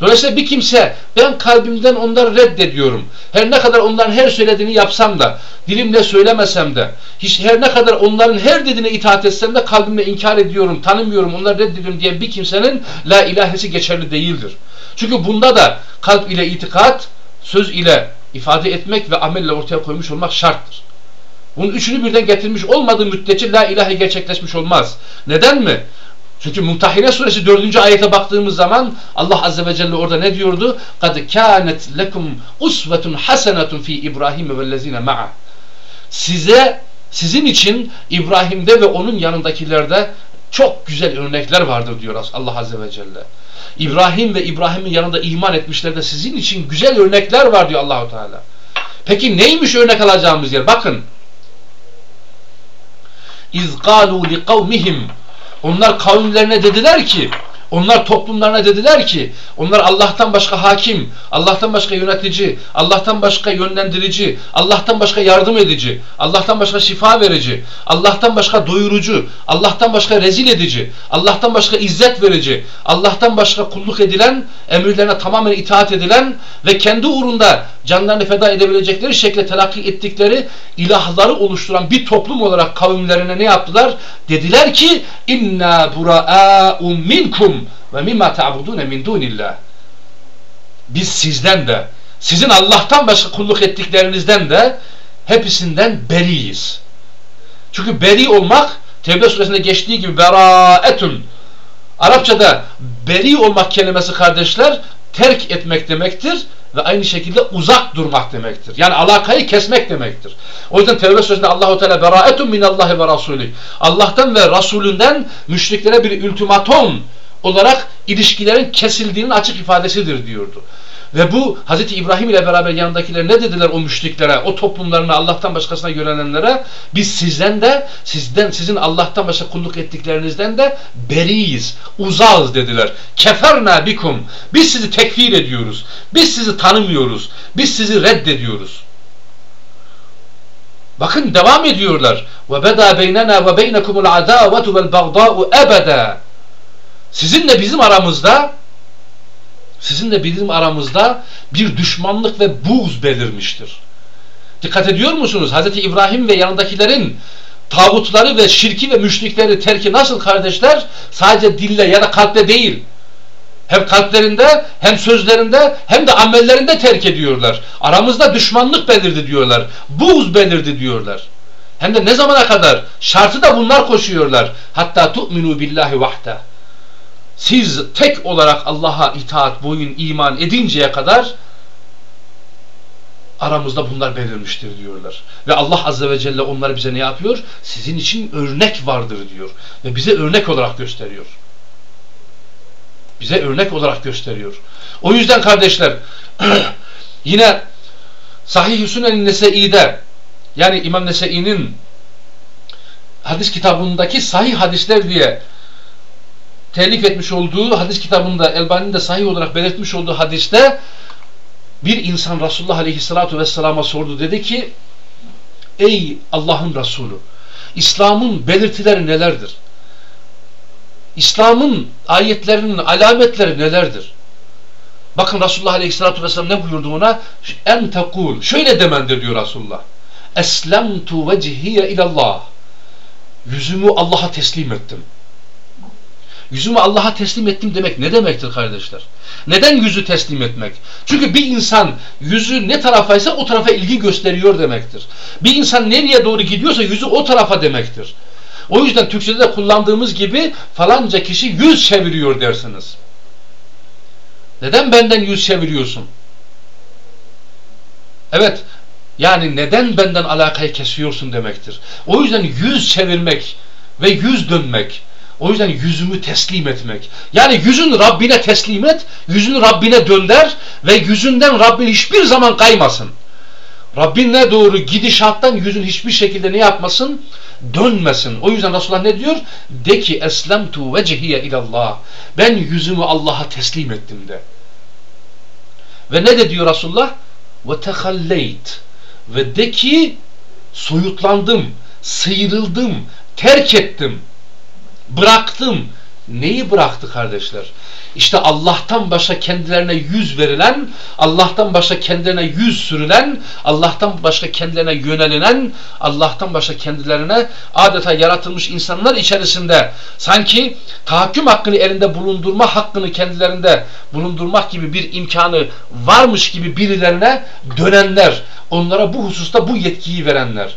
Dolayısıyla bir kimse ben kalbimden onları reddediyorum. Her ne kadar onların her söylediğini yapsam da, dilimle söylemesem de, hiç her ne kadar onların her dediğine itaat etsem de kalbimle inkar ediyorum, tanımıyorum, onları reddediyorum diye bir kimsenin la ilahesi geçerli değildir. Çünkü bunda da kalp ile itikat, söz ile ifade etmek ve amelle ortaya koymuş olmak şarttır. Bunun üçünü birden getirmiş olmadığı müddetçe la ilahe gerçekleşmiş olmaz. Neden mi? Çünkü Mumtahine suresi 4. ayete baktığımız zaman Allah azze ve celle orada ne diyordu? قَدْ كَانَتْ لَكُمْ اُسْوَةٌ حَسَنَةٌ ف۪ي İbrahim وَالَّذ۪ينَ مَعَهُ Size, sizin için İbrahim'de ve onun yanındakilerde çok güzel örnekler vardır diyor Allah azze ve celle. İbrahim ve İbrahim'in yanında iman etmişler de sizin için güzel örnekler var diyor Allahu Teala. Peki neymiş örnek alacağımız yer? Bakın. İzgalu li kavmihim. Onlar kavimlerine dediler ki onlar toplumlarına dediler ki onlar Allah'tan başka hakim, Allah'tan başka yönetici, Allah'tan başka yönlendirici, Allah'tan başka yardım edici, Allah'tan başka şifa verici, Allah'tan başka doyurucu, Allah'tan başka rezil edici, Allah'tan başka izzet verici, Allah'tan başka kulluk edilen, emirlerine tamamen itaat edilen ve kendi uğrunda canlarını feda edebilecekleri şekilde telakki ettikleri ilahları oluşturan bir toplum olarak kavimlerine ne yaptılar? Dediler ki inna bura'a'u minkum ve mimma ta'budune min dunillah. Biz sizden de sizin Allah'tan başka kulluk ettiklerinizden de hepsinden beriyiz. Çünkü beri olmak Tevbe suresinde geçtiği gibi beraetun Arapçada beri olmak kelimesi kardeşler terk etmek demektir ve aynı şekilde uzak durmak demektir. Yani alakayı kesmek demektir. O yüzden Tevbe sözünde Allahu Teala beraetun minallahi ve rasulih. Allah'tan ve Resulünden müşriklere bir ultimatom olarak ilişkilerin kesildiğinin açık ifadesidir diyordu. Ve bu Hz. İbrahim ile beraber yanındakiler ne dediler o müşriklere, o toplumlarına Allah'tan başkasına yönelenlere? Biz sizden de, sizden sizin Allah'tan başka kulluk ettiklerinizden de beriyiz, uzağız dediler. Keferna bikum. Biz sizi tekfir ediyoruz. Biz sizi tanımıyoruz. Biz sizi reddediyoruz. Bakın devam ediyorlar. Ve beda beynena ve beynekumul adavetu vel bagda'u ebeda. Sizinle bizim aramızda sizinle bizim aramızda bir düşmanlık ve buğz belirmiştir. Dikkat ediyor musunuz? Hz. İbrahim ve yanındakilerin tağutları ve şirki ve müşrikleri terki nasıl kardeşler? Sadece dille ya da kalple değil. Hem kalplerinde hem sözlerinde hem de amellerinde terk ediyorlar. Aramızda düşmanlık belirdi diyorlar. Buğz belirdi diyorlar. Hem de ne zamana kadar? Şartı da bunlar koşuyorlar. Hatta tu'minu billahi vahda siz tek olarak Allah'a itaat, boyun, iman edinceye kadar aramızda bunlar belirmiştir diyorlar. Ve Allah Azze ve Celle onları bize ne yapıyor? Sizin için örnek vardır diyor. Ve bize örnek olarak gösteriyor. Bize örnek olarak gösteriyor. O yüzden kardeşler yine Sahih-i Sünen Nese'i'de yani İmam Nese'i'nin hadis kitabındaki sahih hadisler diye telif etmiş olduğu hadis kitabında Elbani'nin de sahih olarak belirtmiş olduğu hadiste bir insan Resulullah Aleyhisselatü Vesselam'a sordu. Dedi ki Ey Allah'ın Resulü İslam'ın belirtileri nelerdir? İslam'ın ayetlerinin alametleri nelerdir? Bakın Resulullah Aleyhisselatü Vesselam ne buyurdu ona? En tekul. Şöyle demendir diyor Resulullah. Eslemtu vecihiye ilallah. Yüzümü Allah'a teslim ettim. Yüzümü Allah'a teslim ettim demek ne demektir kardeşler? Neden yüzü teslim etmek? Çünkü bir insan yüzü ne tarafaysa o tarafa ilgi gösteriyor demektir. Bir insan nereye doğru gidiyorsa yüzü o tarafa demektir. O yüzden Türkçe'de de kullandığımız gibi falanca kişi yüz çeviriyor dersiniz. Neden benden yüz çeviriyorsun? Evet, yani neden benden alakayı kesiyorsun demektir. O yüzden yüz çevirmek ve yüz dönmek o yüzden yüzümü teslim etmek. Yani yüzün Rabbine teslim et, yüzünü Rabbine dönder ve yüzünden Rabbin hiçbir zaman kaymasın. Rabbinle doğru gidişattan yüzün hiçbir şekilde ne yapmasın? Dönmesin. O yüzden Resulullah ne diyor? De ki eslemtu vecihiye ilallah. Ben yüzümü Allah'a teslim ettim de. Ve ne de diyor Resulullah? Ve tehalleyt. Ve de ki soyutlandım, sıyrıldım, terk ettim bıraktım. Neyi bıraktı kardeşler? İşte Allah'tan başka kendilerine yüz verilen, Allah'tan başka kendilerine yüz sürülen, Allah'tan başka kendilerine yönelilen, Allah'tan başka kendilerine adeta yaratılmış insanlar içerisinde sanki tahakküm hakkını elinde bulundurma hakkını kendilerinde bulundurmak gibi bir imkanı varmış gibi birilerine dönenler, onlara bu hususta bu yetkiyi verenler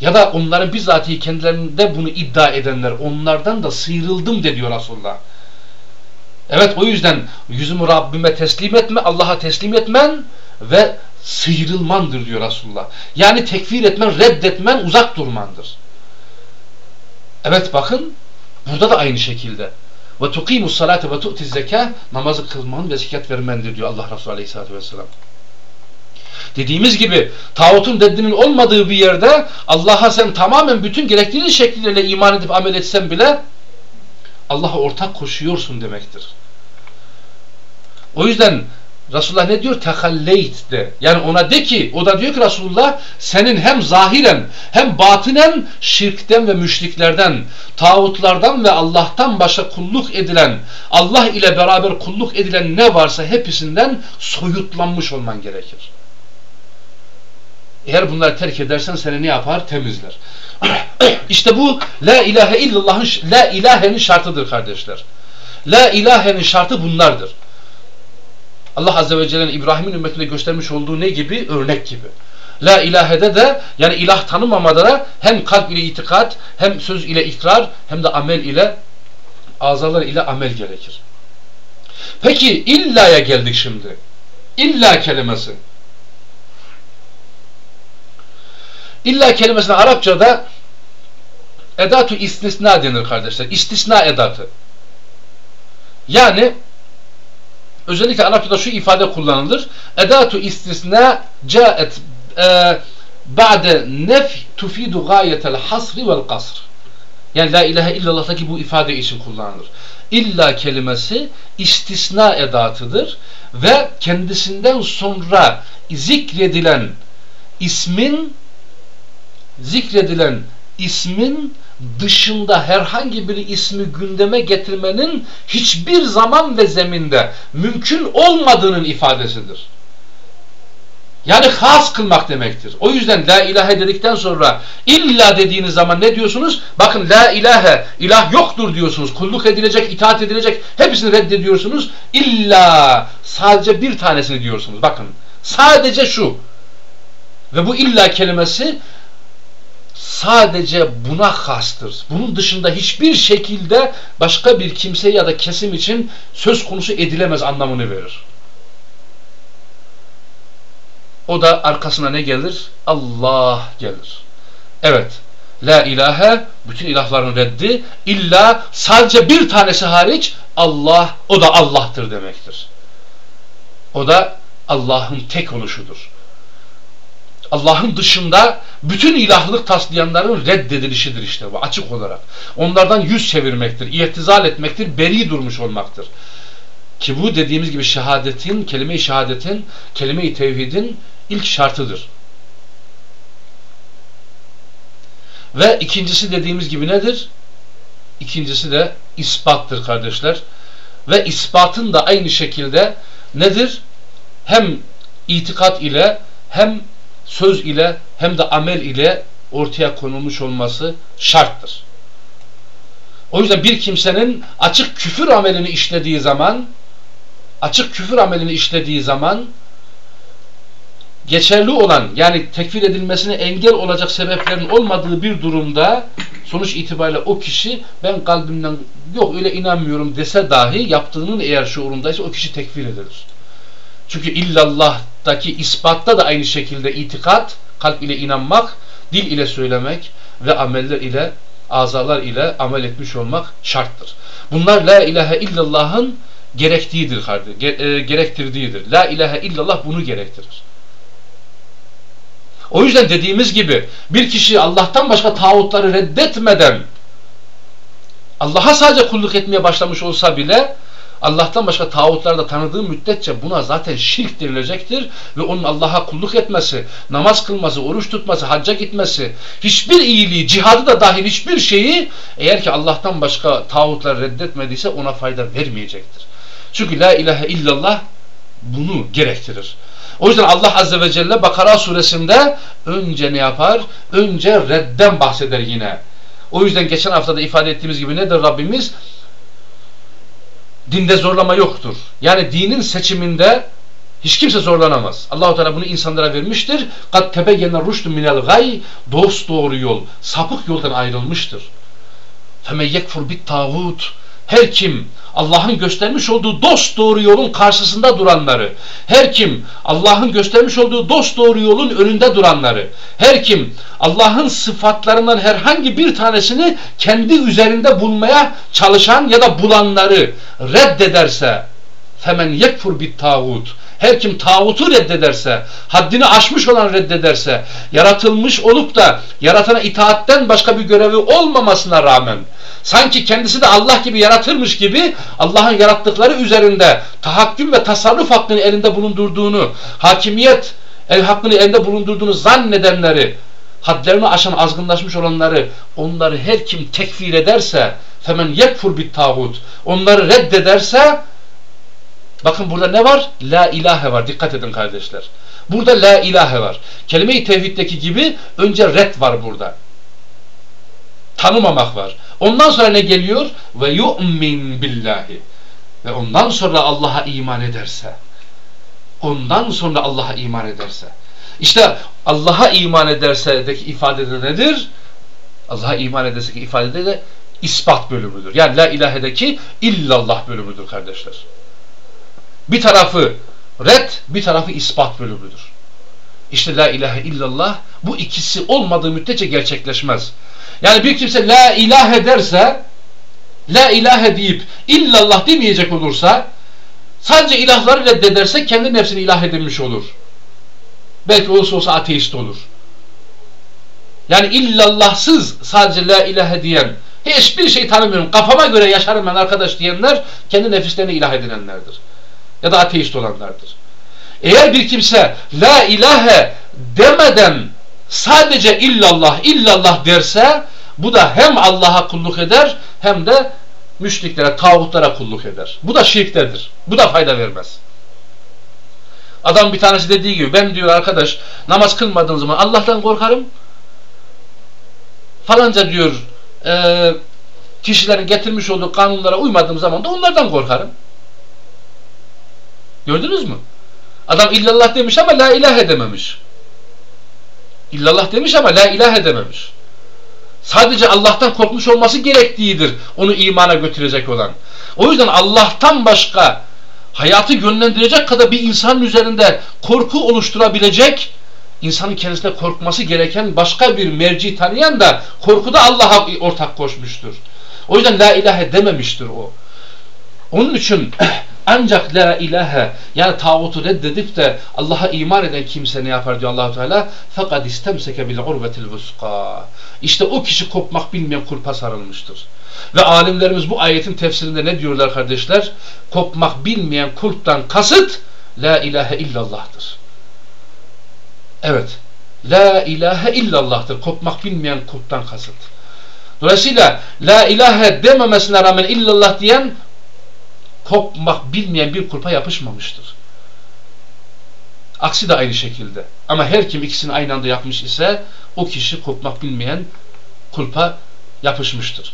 ya da onların bizatihi kendilerinde bunu iddia edenler onlardan da sıyrıldım de diyor Resulullah. Evet o yüzden yüzümü Rabbime teslim etme, Allah'a teslim etmen ve sıyrılmandır diyor Resulullah. Yani tekfir etmen, reddetmen, uzak durmandır. Evet bakın burada da aynı şekilde. Ve tuqimus salate ve tu'tiz zeka namazı kılman ve zekat vermendir diyor Allah Resulü Aleyhisselatü Vesselam. Dediğimiz gibi tağutun reddinin olmadığı bir yerde Allah'a sen tamamen bütün gerektiğiniz şekliyle iman edip amel etsen bile Allah'a ortak koşuyorsun demektir. O yüzden Resulullah ne diyor? Tehalleyt de. Yani ona de ki, o da diyor ki Resulullah senin hem zahiren hem batinen şirkten ve müşriklerden, tağutlardan ve Allah'tan başka kulluk edilen, Allah ile beraber kulluk edilen ne varsa hepsinden soyutlanmış olman gerekir. Eğer bunları terk edersen seni ne yapar? Temizler. İşte bu La ilahe illallah'ın La ilahenin şartıdır kardeşler. La ilahenin şartı bunlardır. Allah Azze ve Celle'nin İbrahim'in ümmetine göstermiş olduğu ne gibi? Örnek gibi. La ilahede de yani ilah tanımamada da hem kalp ile itikat hem söz ile ikrar hem de amel ile azalar ile amel gerekir. Peki illa'ya geldik şimdi. İlla kelimesi. İlla kelimesine Arapçada edatu istisna denir kardeşler. İstisna edatı. Yani özellikle Arapçada şu ifade kullanılır. Edatu istisna caet e, ba'de nef tufidu gayetel hasri vel kasr. Yani la ilahe illallah'taki bu ifade için kullanılır. İlla kelimesi istisna edatıdır ve kendisinden sonra zikredilen ismin zikredilen ismin dışında herhangi bir ismi gündeme getirmenin hiçbir zaman ve zeminde mümkün olmadığının ifadesidir. Yani has kılmak demektir. O yüzden la ilahe dedikten sonra illa dediğiniz zaman ne diyorsunuz? Bakın la ilahe, ilah yoktur diyorsunuz. Kulluk edilecek, itaat edilecek hepsini reddediyorsunuz. İlla sadece bir tanesini diyorsunuz. Bakın sadece şu. Ve bu illa kelimesi sadece buna hastır. Bunun dışında hiçbir şekilde başka bir kimse ya da kesim için söz konusu edilemez anlamını verir. O da arkasına ne gelir? Allah gelir. Evet. La ilahe bütün ilahların reddi illa sadece bir tanesi hariç Allah o da Allah'tır demektir. O da Allah'ın tek oluşudur. Allah'ın dışında bütün ilahlık taslayanların reddedilişidir işte bu açık olarak. Onlardan yüz çevirmektir, ihtizal etmektir, beri durmuş olmaktır. Ki bu dediğimiz gibi şehadetin, kelime-i şehadetin, kelime-i tevhidin ilk şartıdır. Ve ikincisi dediğimiz gibi nedir? İkincisi de ispattır kardeşler. Ve ispatın da aynı şekilde nedir? Hem itikat ile hem söz ile hem de amel ile ortaya konulmuş olması şarttır. O yüzden bir kimsenin açık küfür amelini işlediği zaman açık küfür amelini işlediği zaman geçerli olan yani tekfir edilmesine engel olacak sebeplerin olmadığı bir durumda sonuç itibariyle o kişi ben kalbimden yok öyle inanmıyorum dese dahi yaptığının eğer şuurundaysa o kişi tekfir edilir. Çünkü illallah'taki ispatta da aynı şekilde itikat, kalp ile inanmak, dil ile söylemek ve ameller ile, azalar ile amel etmiş olmak şarttır. Bunlar la ilahe illallah'ın gerektiğidir, e, gerektirdiğidir. La ilahe illallah bunu gerektirir. O yüzden dediğimiz gibi bir kişi Allah'tan başka tağutları reddetmeden Allah'a sadece kulluk etmeye başlamış olsa bile Allah'tan başka tağutlarda tanıdığı müddetçe buna zaten şirk denilecektir ve onun Allah'a kulluk etmesi, namaz kılması, oruç tutması, hacca gitmesi, hiçbir iyiliği, cihadı da dahil hiçbir şeyi eğer ki Allah'tan başka tağutlar reddetmediyse ona fayda vermeyecektir. Çünkü la ilahe illallah bunu gerektirir. O yüzden Allah Azze ve Celle Bakara suresinde önce ne yapar? Önce redden bahseder yine. O yüzden geçen hafta da ifade ettiğimiz gibi nedir Rabbimiz? Dinde zorlama yoktur. Yani dinin seçiminde hiç kimse zorlanamaz. Allahu Teala bunu insanlara vermiştir. Kat tebeyyene rüştü minel gay dost doğru yol, sapık yoldan ayrılmıştır. Feme yekfur bit tağut her kim Allah'ın göstermiş olduğu dost doğru yolun karşısında duranları, her kim Allah'ın göstermiş olduğu dost doğru yolun önünde duranları, her kim Allah'ın sıfatlarından herhangi bir tanesini kendi üzerinde bulmaya çalışan ya da bulanları reddederse, femen yekfur bit tağut. Her kim tağutu reddederse, haddini aşmış olan reddederse, yaratılmış olup da yaratana itaatten başka bir görevi olmamasına rağmen, sanki kendisi de Allah gibi yaratırmış gibi Allah'ın yarattıkları üzerinde tahakküm ve tasarruf hakkını elinde bulundurduğunu, hakimiyet el hakkını elinde bulundurduğunu zannedenleri, hadlerini aşan azgınlaşmış olanları, onları her kim tekfir ederse, femen yekfur bit tağut, onları reddederse, Bakın burada ne var? La ilahe var. Dikkat edin kardeşler. Burada la ilahe var. Kelime-i tevhiddeki gibi önce red var burada. Tanımamak var. Ondan sonra ne geliyor? Ve yu'min billahi. Ve ondan sonra Allah'a iman ederse. Ondan sonra Allah'a iman ederse. İşte Allah'a iman ederse'deki ifadede nedir? Allah'a iman ederse ifadede de ispat bölümüdür. Yani la ilahedeki illallah bölümüdür kardeşler. Bir tarafı red, bir tarafı ispat bölümüdür. İşte la ilahe illallah bu ikisi olmadığı müddetçe gerçekleşmez. Yani bir kimse la ilahe derse la ilahe deyip illallah demeyecek olursa sadece ilahları reddederse kendi nefsini ilah edilmiş olur. Belki olursa olsa ateist olur. Yani illallahsız sadece la ilahe diyen hiçbir şey tanımıyorum kafama göre yaşarım ben arkadaş diyenler kendi nefislerini ilah edinenlerdir ya da ateist olanlardır. Eğer bir kimse la ilahe demeden sadece illallah illallah derse bu da hem Allah'a kulluk eder hem de müşriklere, tağutlara kulluk eder. Bu da şirktedir. Bu da fayda vermez. Adam bir tanesi dediği gibi ben diyor arkadaş namaz kılmadığım zaman Allah'tan korkarım. Falanca diyor e, kişilerin getirmiş olduğu kanunlara uymadığım zaman da onlardan korkarım. Gördünüz mü? Adam illallah demiş ama la ilahe dememiş. İllallah demiş ama la ilahe dememiş. Sadece Allah'tan korkmuş olması gerektiğidir onu imana götürecek olan. O yüzden Allah'tan başka hayatı yönlendirecek kadar bir insanın üzerinde korku oluşturabilecek insanın kendisine korkması gereken başka bir merci tanıyan da korkuda Allah'a ortak koşmuştur. O yüzden la ilahe dememiştir o. Onun için ancak la ilahe yani tağutu reddedip de Allah'a iman eden kimse ne yapar diyor Allahu Teala? Fakat istemseke bil urvetil vuska. İşte o kişi kopmak bilmeyen kulpa sarılmıştır. Ve alimlerimiz bu ayetin tefsirinde ne diyorlar kardeşler? Kopmak bilmeyen kulptan kasıt la ilahe illallah'tır. Evet. La ilahe illallah'tır. Kopmak bilmeyen kulptan kasıt. Dolayısıyla la ilahe dememesine rağmen illallah diyen kopmak bilmeyen bir kulpa yapışmamıştır. Aksi de aynı şekilde. Ama her kim ikisini aynı anda yapmış ise o kişi kopmak bilmeyen kulpa yapışmıştır.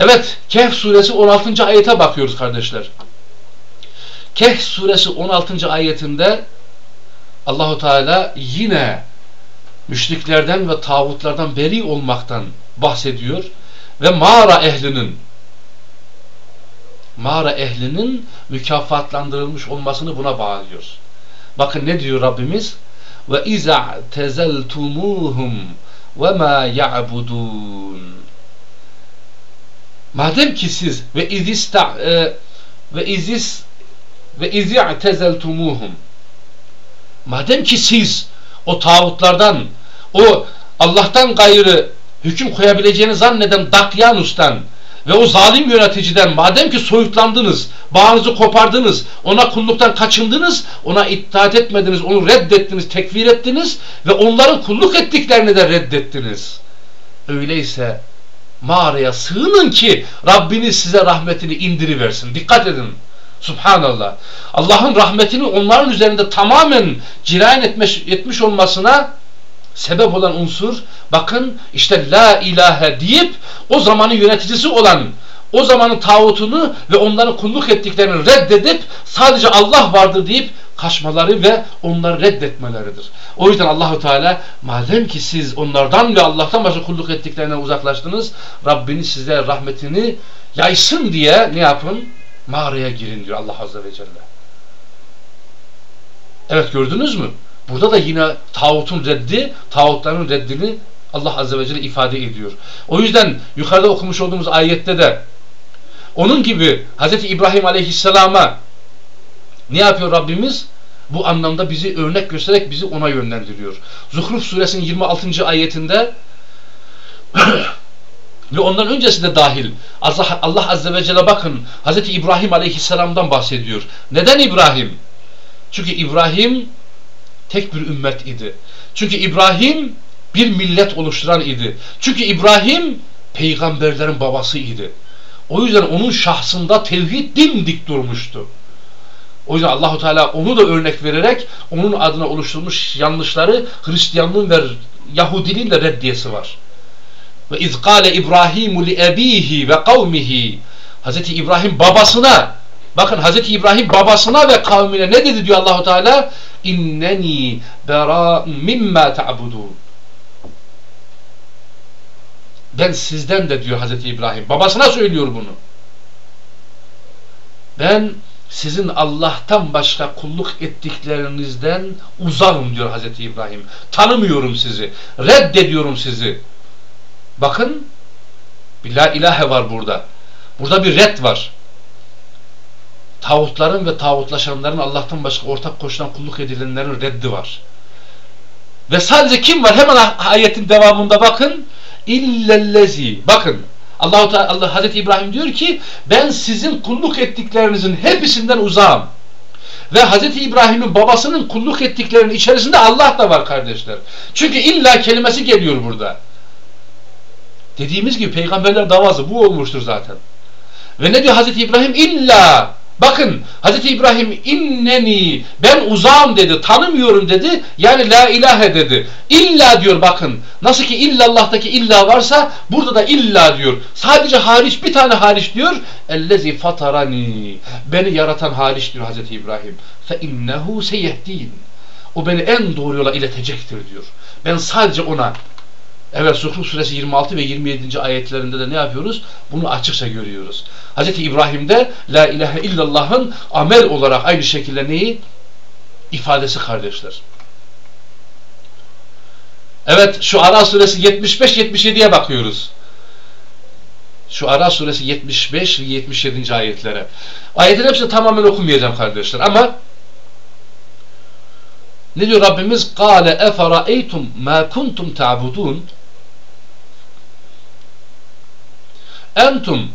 Evet, Kehf suresi 16. ayete bakıyoruz kardeşler. Kehf suresi 16. ayetinde Allahu Teala yine müşriklerden ve tağutlardan beri olmaktan bahsediyor ve mağara ehlinin mağara ehlinin mükafatlandırılmış olmasını buna bağlıyor. Bakın ne diyor Rabbimiz? Ve iza tezeltumuhum ve ma ya'budun. Madem ki siz ve izista e, ve izis ve izi' tezeltumuhum madem ki siz o tağutlardan o Allah'tan gayrı hüküm koyabileceğini zanneden Dakyanus'tan ve o zalim yöneticiden madem ki soyutlandınız, bağınızı kopardınız, ona kulluktan kaçındınız, ona itaat etmediniz, onu reddettiniz, tekfir ettiniz ve onların kulluk ettiklerini de reddettiniz. Öyleyse mağaraya sığının ki Rabbiniz size rahmetini indiriversin. Dikkat edin. Subhanallah. Allah'ın rahmetini onların üzerinde tamamen cireyan etmiş, etmiş olmasına sebep olan unsur bakın işte la ilahe deyip o zamanın yöneticisi olan o zamanın tağutunu ve onların kulluk ettiklerini reddedip sadece Allah vardır deyip kaçmaları ve onları reddetmeleridir. O yüzden Allahu Teala madem ki siz onlardan ve Allah'tan başka kulluk ettiklerinden uzaklaştınız Rabbiniz size rahmetini yaysın diye ne yapın? Mağaraya girin diyor Allah Azze ve Celle. Evet gördünüz mü? Burada da yine tağutun reddi, tağutların reddini Allah Azze ve Celle ifade ediyor. O yüzden yukarıda okumuş olduğumuz ayette de onun gibi Hz. İbrahim Aleyhisselam'a Ne yapıyor Rabbimiz? Bu anlamda bizi örnek göstererek bizi ona yönlendiriyor. Zuhruf suresinin 26. ayetinde ve ondan öncesinde dahil Allah, Allah Azze ve Celle bakın Hz. İbrahim Aleyhisselam'dan bahsediyor. Neden İbrahim? Çünkü İbrahim tek bir ümmet idi. Çünkü İbrahim bir millet oluşturan idi. Çünkü İbrahim peygamberlerin babası idi. O yüzden onun şahsında tevhid dimdik durmuştu. O yüzden Allahu Teala onu da örnek vererek onun adına oluşturmuş yanlışları Hristiyanlığın ve Yahudiliğin de reddiyesi var. Ve izkale İbrahimu li ebihi ve kavmihi Hazreti İbrahim babasına bakın Hazreti İbrahim babasına ve kavmine ne dedi diyor Allahu Teala inneni bera mimma ta'budun ben sizden de diyor Hazreti İbrahim babasına söylüyor bunu ben sizin Allah'tan başka kulluk ettiklerinizden uzarım diyor Hazreti İbrahim. Tanımıyorum sizi. Reddediyorum sizi. Bakın bir la ilahe var burada. Burada bir red var. Tağutların ve tağutlaşanların Allah'tan başka ortak koşulan kulluk edilenlerin reddi var. Ve sadece kim var? Hemen ayetin devamında bakın. İllellezi. Bakın Allahu Teala Allah Hazreti İbrahim diyor ki ben sizin kulluk ettiklerinizin hepsinden uzağım. Ve Hazreti İbrahim'in babasının kulluk ettiklerinin içerisinde Allah da var kardeşler. Çünkü illa kelimesi geliyor burada. Dediğimiz gibi peygamberler davası bu olmuştur zaten. Ve ne diyor Hazreti İbrahim? İlla Bakın Hz. İbrahim inneni ben uzağım dedi tanımıyorum dedi yani la ilahe dedi. İlla diyor bakın. Nasıl ki illallah'taki illa varsa burada da illa diyor. Sadece hariç bir tane hariç diyor. Ellezi fatarani beni yaratan hariç diyor Hz. İbrahim. Fe innehu seyehdin o beni en doğru yola iletecektir diyor. Ben sadece ona Evet Zuhruf suresi 26 ve 27. ayetlerinde de ne yapıyoruz? Bunu açıkça görüyoruz. Hz. İbrahim'de La ilahe illallah'ın amel olarak aynı şekilde neyi? ifadesi kardeşler. Evet şu Ara suresi 75-77'ye bakıyoruz. Şu Ara suresi 75 ve 77. ayetlere. Ayetin hepsini tamamen okumayacağım kardeşler ama ne diyor Rabbimiz? Kale eferaeytum ma kuntum ta'budun entum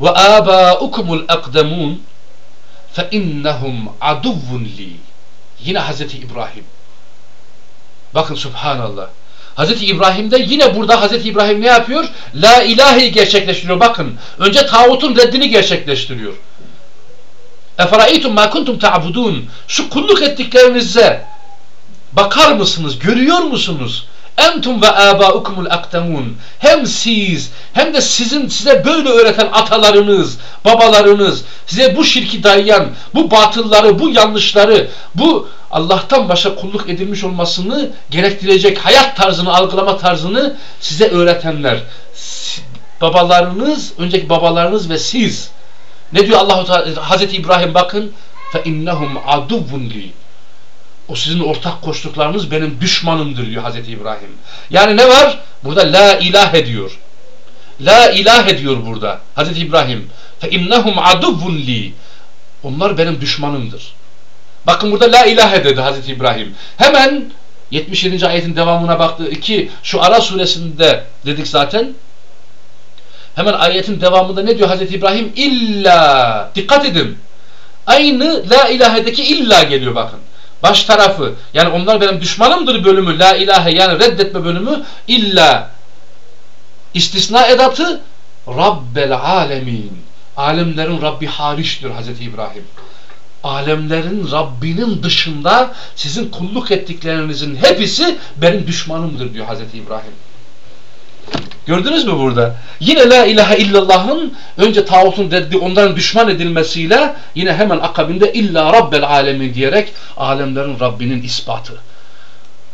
ve âbâukumul ekdemûn fe innehum aduvvun li yine Hazreti İbrahim bakın subhanallah Hazreti İbrahim'de yine burada Hazreti İbrahim ne yapıyor? La ilahi gerçekleştiriyor. Bakın. Önce tağutun reddini gerçekleştiriyor. Eferaitum ma kuntum ta'budun. Şu kulluk ettiklerinize bakar mısınız? Görüyor musunuz? Entum ve âbâukumul aktemun. Hem siz hem de sizin size böyle öğreten atalarınız, babalarınız, size bu şirki dayayan, bu batılları, bu yanlışları, bu Allah'tan başka kulluk edilmiş olmasını gerektirecek hayat tarzını, algılama tarzını size öğretenler. Babalarınız, önceki babalarınız ve siz. Ne diyor Allahu Teala Hazreti İbrahim bakın fe innahum aduvun li. O sizin ortak koştuklarınız benim düşmanımdır diyor Hazreti İbrahim. Yani ne var? Burada la ilahe diyor. La ilahe diyor burada Hazreti İbrahim. Fe innahum aduvun li. Onlar benim düşmanımdır. Bakın burada la ilahe dedi Hazreti İbrahim. Hemen 77. ayetin devamına baktı. ki şu Ara suresinde dedik zaten. Hemen ayetin devamında ne diyor Hazreti İbrahim? İlla. Dikkat edin. Aynı la ilahedeki illa geliyor bakın baş tarafı yani onlar benim düşmanımdır bölümü la ilahe yani reddetme bölümü illa istisna edatı Rabbel alemin. Alemlerin Rabbi hariçtir Hazreti İbrahim. Alemlerin Rabbinin dışında sizin kulluk ettiklerinizin hepsi benim düşmanımdır diyor Hazreti İbrahim Gördünüz mü burada? Yine la ilahe illallah'ın önce tağutun reddi onların düşman edilmesiyle yine hemen akabinde illa rabbel alemin diyerek alemlerin Rabbinin ispatı.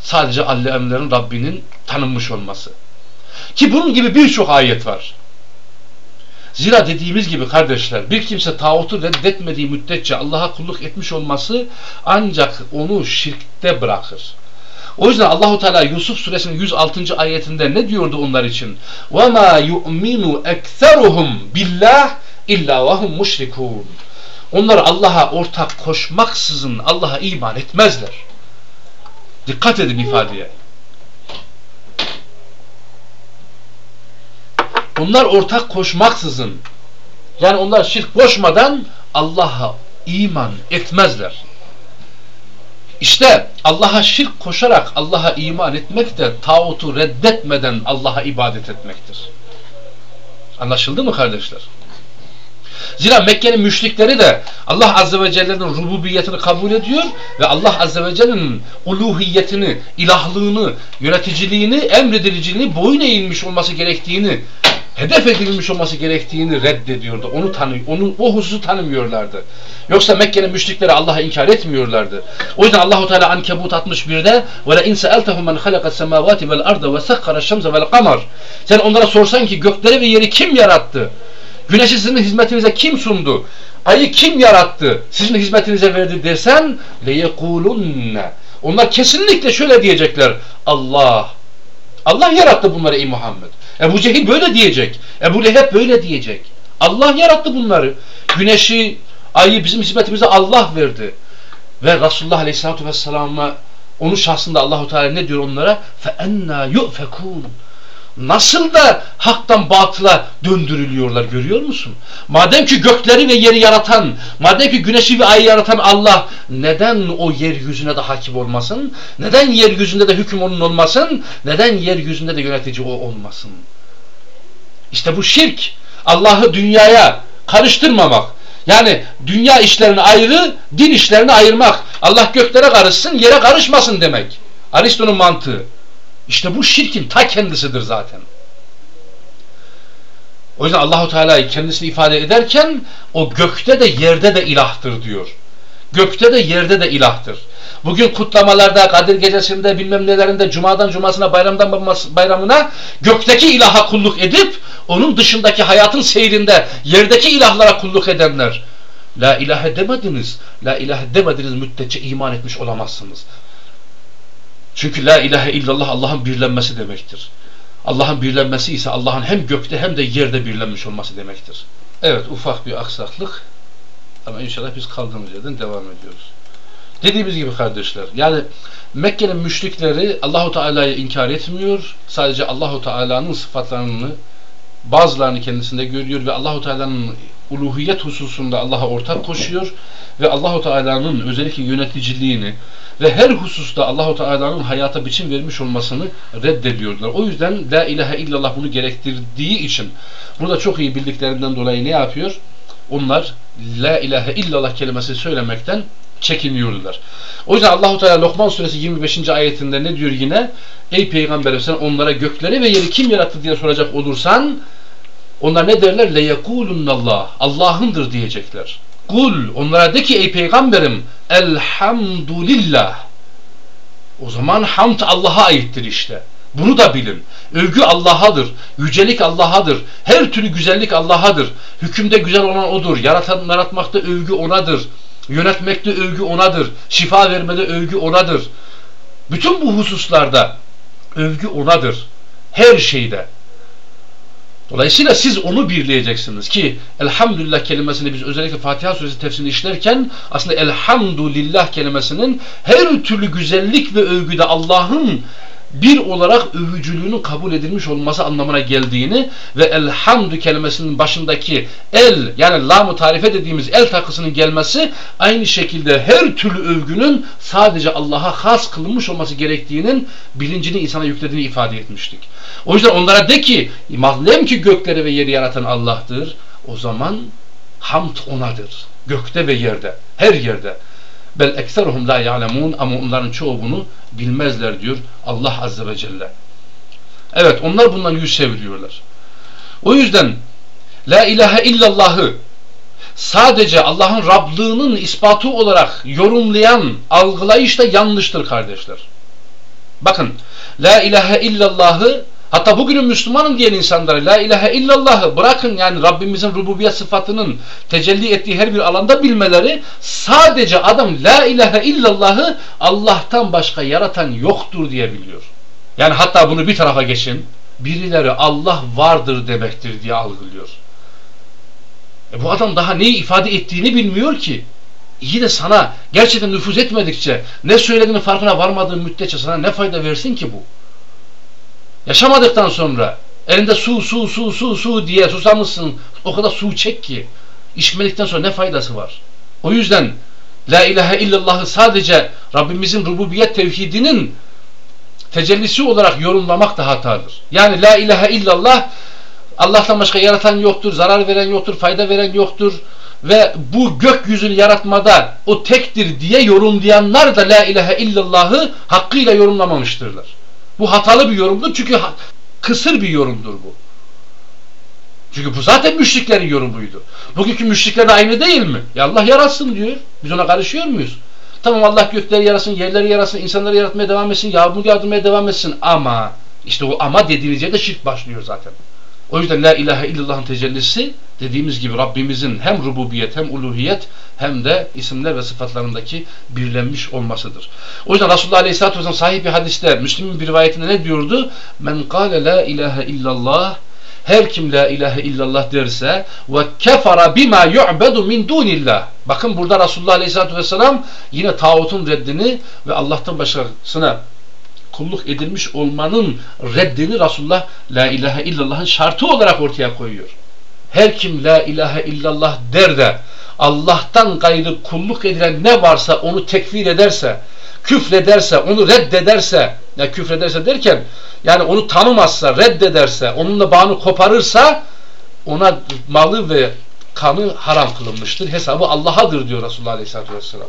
Sadece alemlerin Rabbinin tanınmış olması. Ki bunun gibi birçok ayet var. Zira dediğimiz gibi kardeşler bir kimse tağutu reddetmediği müddetçe Allah'a kulluk etmiş olması ancak onu şirkte bırakır. O yüzden Allahu Teala Yusuf suresinin 106. ayetinde ne diyordu onlar için? Ve ma yu'minu ekseruhum billah illa vehum müşrikun. Onlar Allah'a ortak koşmaksızın Allah'a iman etmezler. Dikkat edin ifadeye. Onlar ortak koşmaksızın yani onlar şirk koşmadan Allah'a iman etmezler. İşte Allah'a şirk koşarak Allah'a iman etmek de tağutu reddetmeden Allah'a ibadet etmektir. Anlaşıldı mı kardeşler? Zira Mekke'nin müşrikleri de Allah Azze ve Celle'nin rububiyetini kabul ediyor ve Allah Azze ve Celle'nin uluhiyetini, ilahlığını, yöneticiliğini, emrediliciliğini, boyun eğilmiş olması gerektiğini, hedef edilmiş olması gerektiğini reddediyordu. Onu tanı, onu o hususu tanımıyorlardı. Yoksa Mekke'nin müşrikleri Allah'a inkar etmiyorlardı. O yüzden Allahu Teala Ankebut 61'de ve la in sa'altahum men halaqas semawati vel arda ve sakkara şemse vel kamar. Sen onlara sorsan ki gökleri ve yeri kim yarattı? Güneşi sizin hizmetinize kim sundu? Ayı kim yarattı? Sizin hizmetinize verdi desen leyekulunne. Onlar kesinlikle şöyle diyecekler. Allah. Allah yarattı bunları ey Muhammed. Ebu Cehil böyle diyecek. Ebu Leheb böyle diyecek. Allah yarattı bunları. Güneşi, ayı bizim hizmetimize Allah verdi. Ve Resulullah Aleyhisselatü Vesselam'a onun şahsında Allahu Teala ne diyor onlara? Enna yu'fekun. Nasıl da haktan batıla döndürülüyorlar görüyor musun? Madem ki gökleri ve yeri yaratan, madem ki güneşi ve ayı yaratan Allah neden o yeryüzüne de hakim olmasın? Neden yeryüzünde de hüküm onun olmasın? Neden yeryüzünde de yönetici o olmasın? İşte bu şirk. Allah'ı dünyaya karıştırmamak. Yani dünya işlerini ayrı, din işlerini ayırmak. Allah göklere karışsın, yere karışmasın demek. Aristo'nun mantığı. İşte bu şirkin ta kendisidir zaten. O yüzden Allahu Teala'yı kendisini ifade ederken o gökte de yerde de ilahtır diyor. Gökte de yerde de ilahtır. Bugün kutlamalarda, Kadir Gecesi'nde, bilmem nelerinde, Cuma'dan Cumasına, bayramdan bayramına gökteki ilaha kulluk edip onun dışındaki hayatın seyrinde yerdeki ilahlara kulluk edenler. La ilahe demediniz. La ilahe demediniz müddetçe iman etmiş olamazsınız. Çünkü la ilahe illallah Allah'ın birlenmesi demektir. Allah'ın birlenmesi ise Allah'ın hem gökte hem de yerde birlenmiş olması demektir. Evet ufak bir aksaklık ama inşallah biz kaldığımız yerden devam ediyoruz. Dediğimiz gibi kardeşler yani Mekke'nin müşrikleri Allahu Teala'yı inkar etmiyor. Sadece Allahu Teala'nın sıfatlarını bazılarını kendisinde görüyor ve Allahu Teala'nın uluhiyet hususunda Allah'a ortak koşuyor ve Allahu Teala'nın özellikle yöneticiliğini ve her hususta Allahu Teala'nın hayata biçim vermiş olmasını reddediyorlar. O yüzden la ilahe illallah bunu gerektirdiği için burada çok iyi bildiklerinden dolayı ne yapıyor? Onlar la ilahe illallah kelimesi söylemekten çekiniyorlar. O yüzden Allahu Teala Lokman suresi 25. ayetinde ne diyor yine? Ey peygamberim sen onlara gökleri ve yeri kim yarattı diye soracak olursan onlar ne derler? Le yekulunallah. Allah'ındır diyecekler. Kul onlara de ki ey peygamberim elhamdülillah. O zaman hamd Allah'a aittir işte. Bunu da bilin. Övgü Allah'adır. Yücelik Allah'adır. Her türlü güzellik Allah'adır. Hükümde güzel olan O'dur. Yaratan, yaratmakta övgü O'nadır. Yönetmekte övgü O'nadır. Şifa vermede övgü O'nadır. Bütün bu hususlarda övgü O'nadır. Her şeyde. Dolayısıyla siz onu birleyeceksiniz ki elhamdülillah kelimesini biz özellikle Fatiha suresi tefsirini işlerken aslında elhamdülillah kelimesinin her türlü güzellik ve övgüde Allah'ın bir olarak övücülüğünün kabul edilmiş olması anlamına geldiğini ve elhamdü kelimesinin başındaki el yani lamı tarife dediğimiz el takısının gelmesi aynı şekilde her türlü övgünün sadece Allah'a has kılınmış olması gerektiğinin bilincini insana yüklediğini ifade etmiştik. O yüzden onlara de ki madem ki gökleri ve yeri yaratan Allah'tır o zaman hamd onadır. Gökte ve yerde, her yerde. Bel ekseruhum la ya'lemun ama onların çoğu bunu bilmezler diyor Allah Azze ve Celle. Evet onlar bundan yüz çeviriyorlar. O yüzden La ilahe illallahı sadece Allah'ın Rablığının ispatı olarak yorumlayan algılayış da yanlıştır kardeşler. Bakın La ilahe illallahı Hatta bugünün Müslümanın diyen insanlara la ilahe illallahı bırakın yani Rabbimizin rububiyet sıfatının tecelli ettiği her bir alanda bilmeleri sadece adam la ilahe illallahı Allah'tan başka yaratan yoktur diye biliyor. Yani hatta bunu bir tarafa geçin birileri Allah vardır demektir diye algılıyor. E bu adam daha neyi ifade ettiğini bilmiyor ki. İyi de sana gerçekten nüfuz etmedikçe, ne söylediğinin farkına varmadığın müddetçe sana ne fayda versin ki bu? Yaşamadıktan sonra elinde su su su su su diye susamışsın. O kadar su çek ki. İçmedikten sonra ne faydası var? O yüzden La ilahe illallah'ı sadece Rabbimizin rububiyet tevhidinin tecellisi olarak yorumlamak da hatadır. Yani la ilahe illallah Allah'tan başka yaratan yoktur, zarar veren yoktur, fayda veren yoktur ve bu gökyüzünü yaratmada o tektir diye yorumlayanlar da la ilahe illallahı hakkıyla yorumlamamıştırlar. Bu hatalı bir yorumdur çünkü kısır bir yorumdur bu. Çünkü bu zaten müşriklerin yorumuydu. Bugünkü müşrikler de aynı değil mi? Ya Allah yaratsın diyor. Biz ona karışıyor muyuz? Tamam Allah gökleri yarasın, yerleri yarasın, insanları yaratmaya devam etsin, yağmur yağdırmaya devam etsin ama işte o ama dediğiniz yerde şirk başlıyor zaten. O yüzden La ilahe illallah'ın tecellisi dediğimiz gibi Rabbimizin hem rububiyet hem uluhiyet hem de isimler ve sıfatlarındaki birlenmiş olmasıdır. O yüzden Resulullah Aleyhisselatü Vesselam sahih bir hadiste Müslüm'ün bir rivayetinde ne diyordu? Men kâle la ilahe illallah her kim la ilahe illallah derse ve kefara bima yu'bedu min dunillah. Bakın burada Resulullah Aleyhisselatü Vesselam yine tağutun reddini ve Allah'tan başkasına kulluk edilmiş olmanın reddini Resulullah la ilahe illallah'ın şartı olarak ortaya koyuyor. Her kim la ilahe illallah der de Allah'tan gayrı kulluk edilen ne varsa onu tekfir ederse, küfrederse, onu reddederse, ya küfrederse derken yani onu tanımazsa, reddederse, onunla bağını koparırsa ona malı ve kanı haram kılınmıştır. Hesabı Allah'adır diyor Resulullah Aleyhisselatü Vesselam.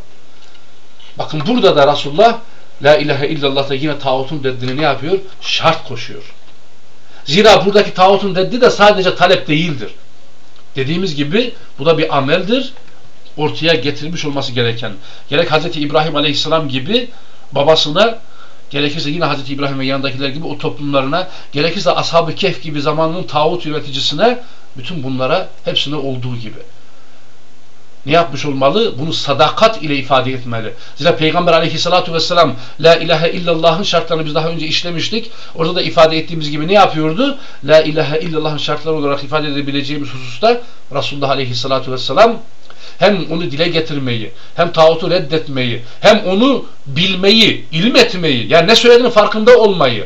Bakın burada da Resulullah La ilahe illallah da yine tağutun reddini ne yapıyor? Şart koşuyor. Zira buradaki tağutun reddi de sadece talep değildir. Dediğimiz gibi bu da bir ameldir. Ortaya getirmiş olması gereken. Gerek Hz. İbrahim Aleyhisselam gibi babasına gerekirse yine Hz. İbrahim ve yanındakiler gibi o toplumlarına gerekirse Ashab-ı Kehf gibi zamanının tağut yöneticisine bütün bunlara hepsine olduğu gibi ne yapmış olmalı? Bunu sadakat ile ifade etmeli. Zira Peygamber aleyhissalatu vesselam La ilahe illallah'ın şartlarını biz daha önce işlemiştik. Orada da ifade ettiğimiz gibi ne yapıyordu? La ilahe illallah'ın şartları olarak ifade edebileceğimiz hususta Resulullah aleyhissalatu vesselam hem onu dile getirmeyi, hem tağutu reddetmeyi, hem onu bilmeyi, ilim etmeyi, yani ne söylediğinin farkında olmayı,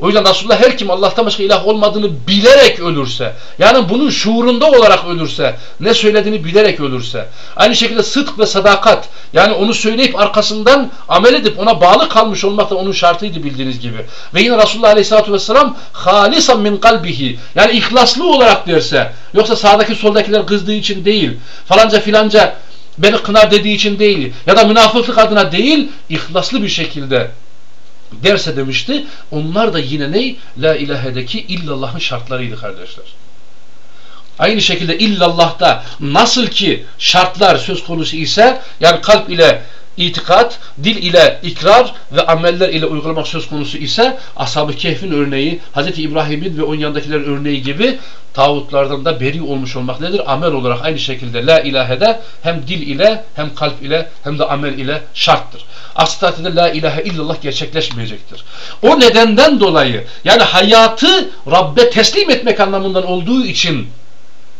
o yüzden Resulullah her kim Allah'tan başka ilah olmadığını bilerek ölürse, yani bunun şuurunda olarak ölürse, ne söylediğini bilerek ölürse, aynı şekilde sıdk ve sadakat, yani onu söyleyip arkasından amel edip ona bağlı kalmış olmak da onun şartıydı bildiğiniz gibi. Ve yine Resulullah Aleyhisselatü Vesselam halisan min kalbihi, yani ihlaslı olarak derse, yoksa sağdaki soldakiler kızdığı için değil, falanca filanca beni kınar dediği için değil, ya da münafıklık adına değil, ihlaslı bir şekilde derse demişti. Onlar da yine ne? La ilahedeki illallah'ın şartlarıydı kardeşler. Aynı şekilde illallah'ta nasıl ki şartlar söz konusu ise yani kalp ile itikat, dil ile ikrar ve ameller ile uygulamak söz konusu ise Ashab-ı Kehf'in örneği, Hz. İbrahim'in ve onun yanındakilerin örneği gibi tağutlardan da beri olmuş olmak nedir? Amel olarak aynı şekilde la ilahede hem dil ile hem kalp ile hem de amel ile şarttır. Aksi takdirde la ilahe illallah gerçekleşmeyecektir. O nedenden dolayı yani hayatı Rabbe teslim etmek anlamından olduğu için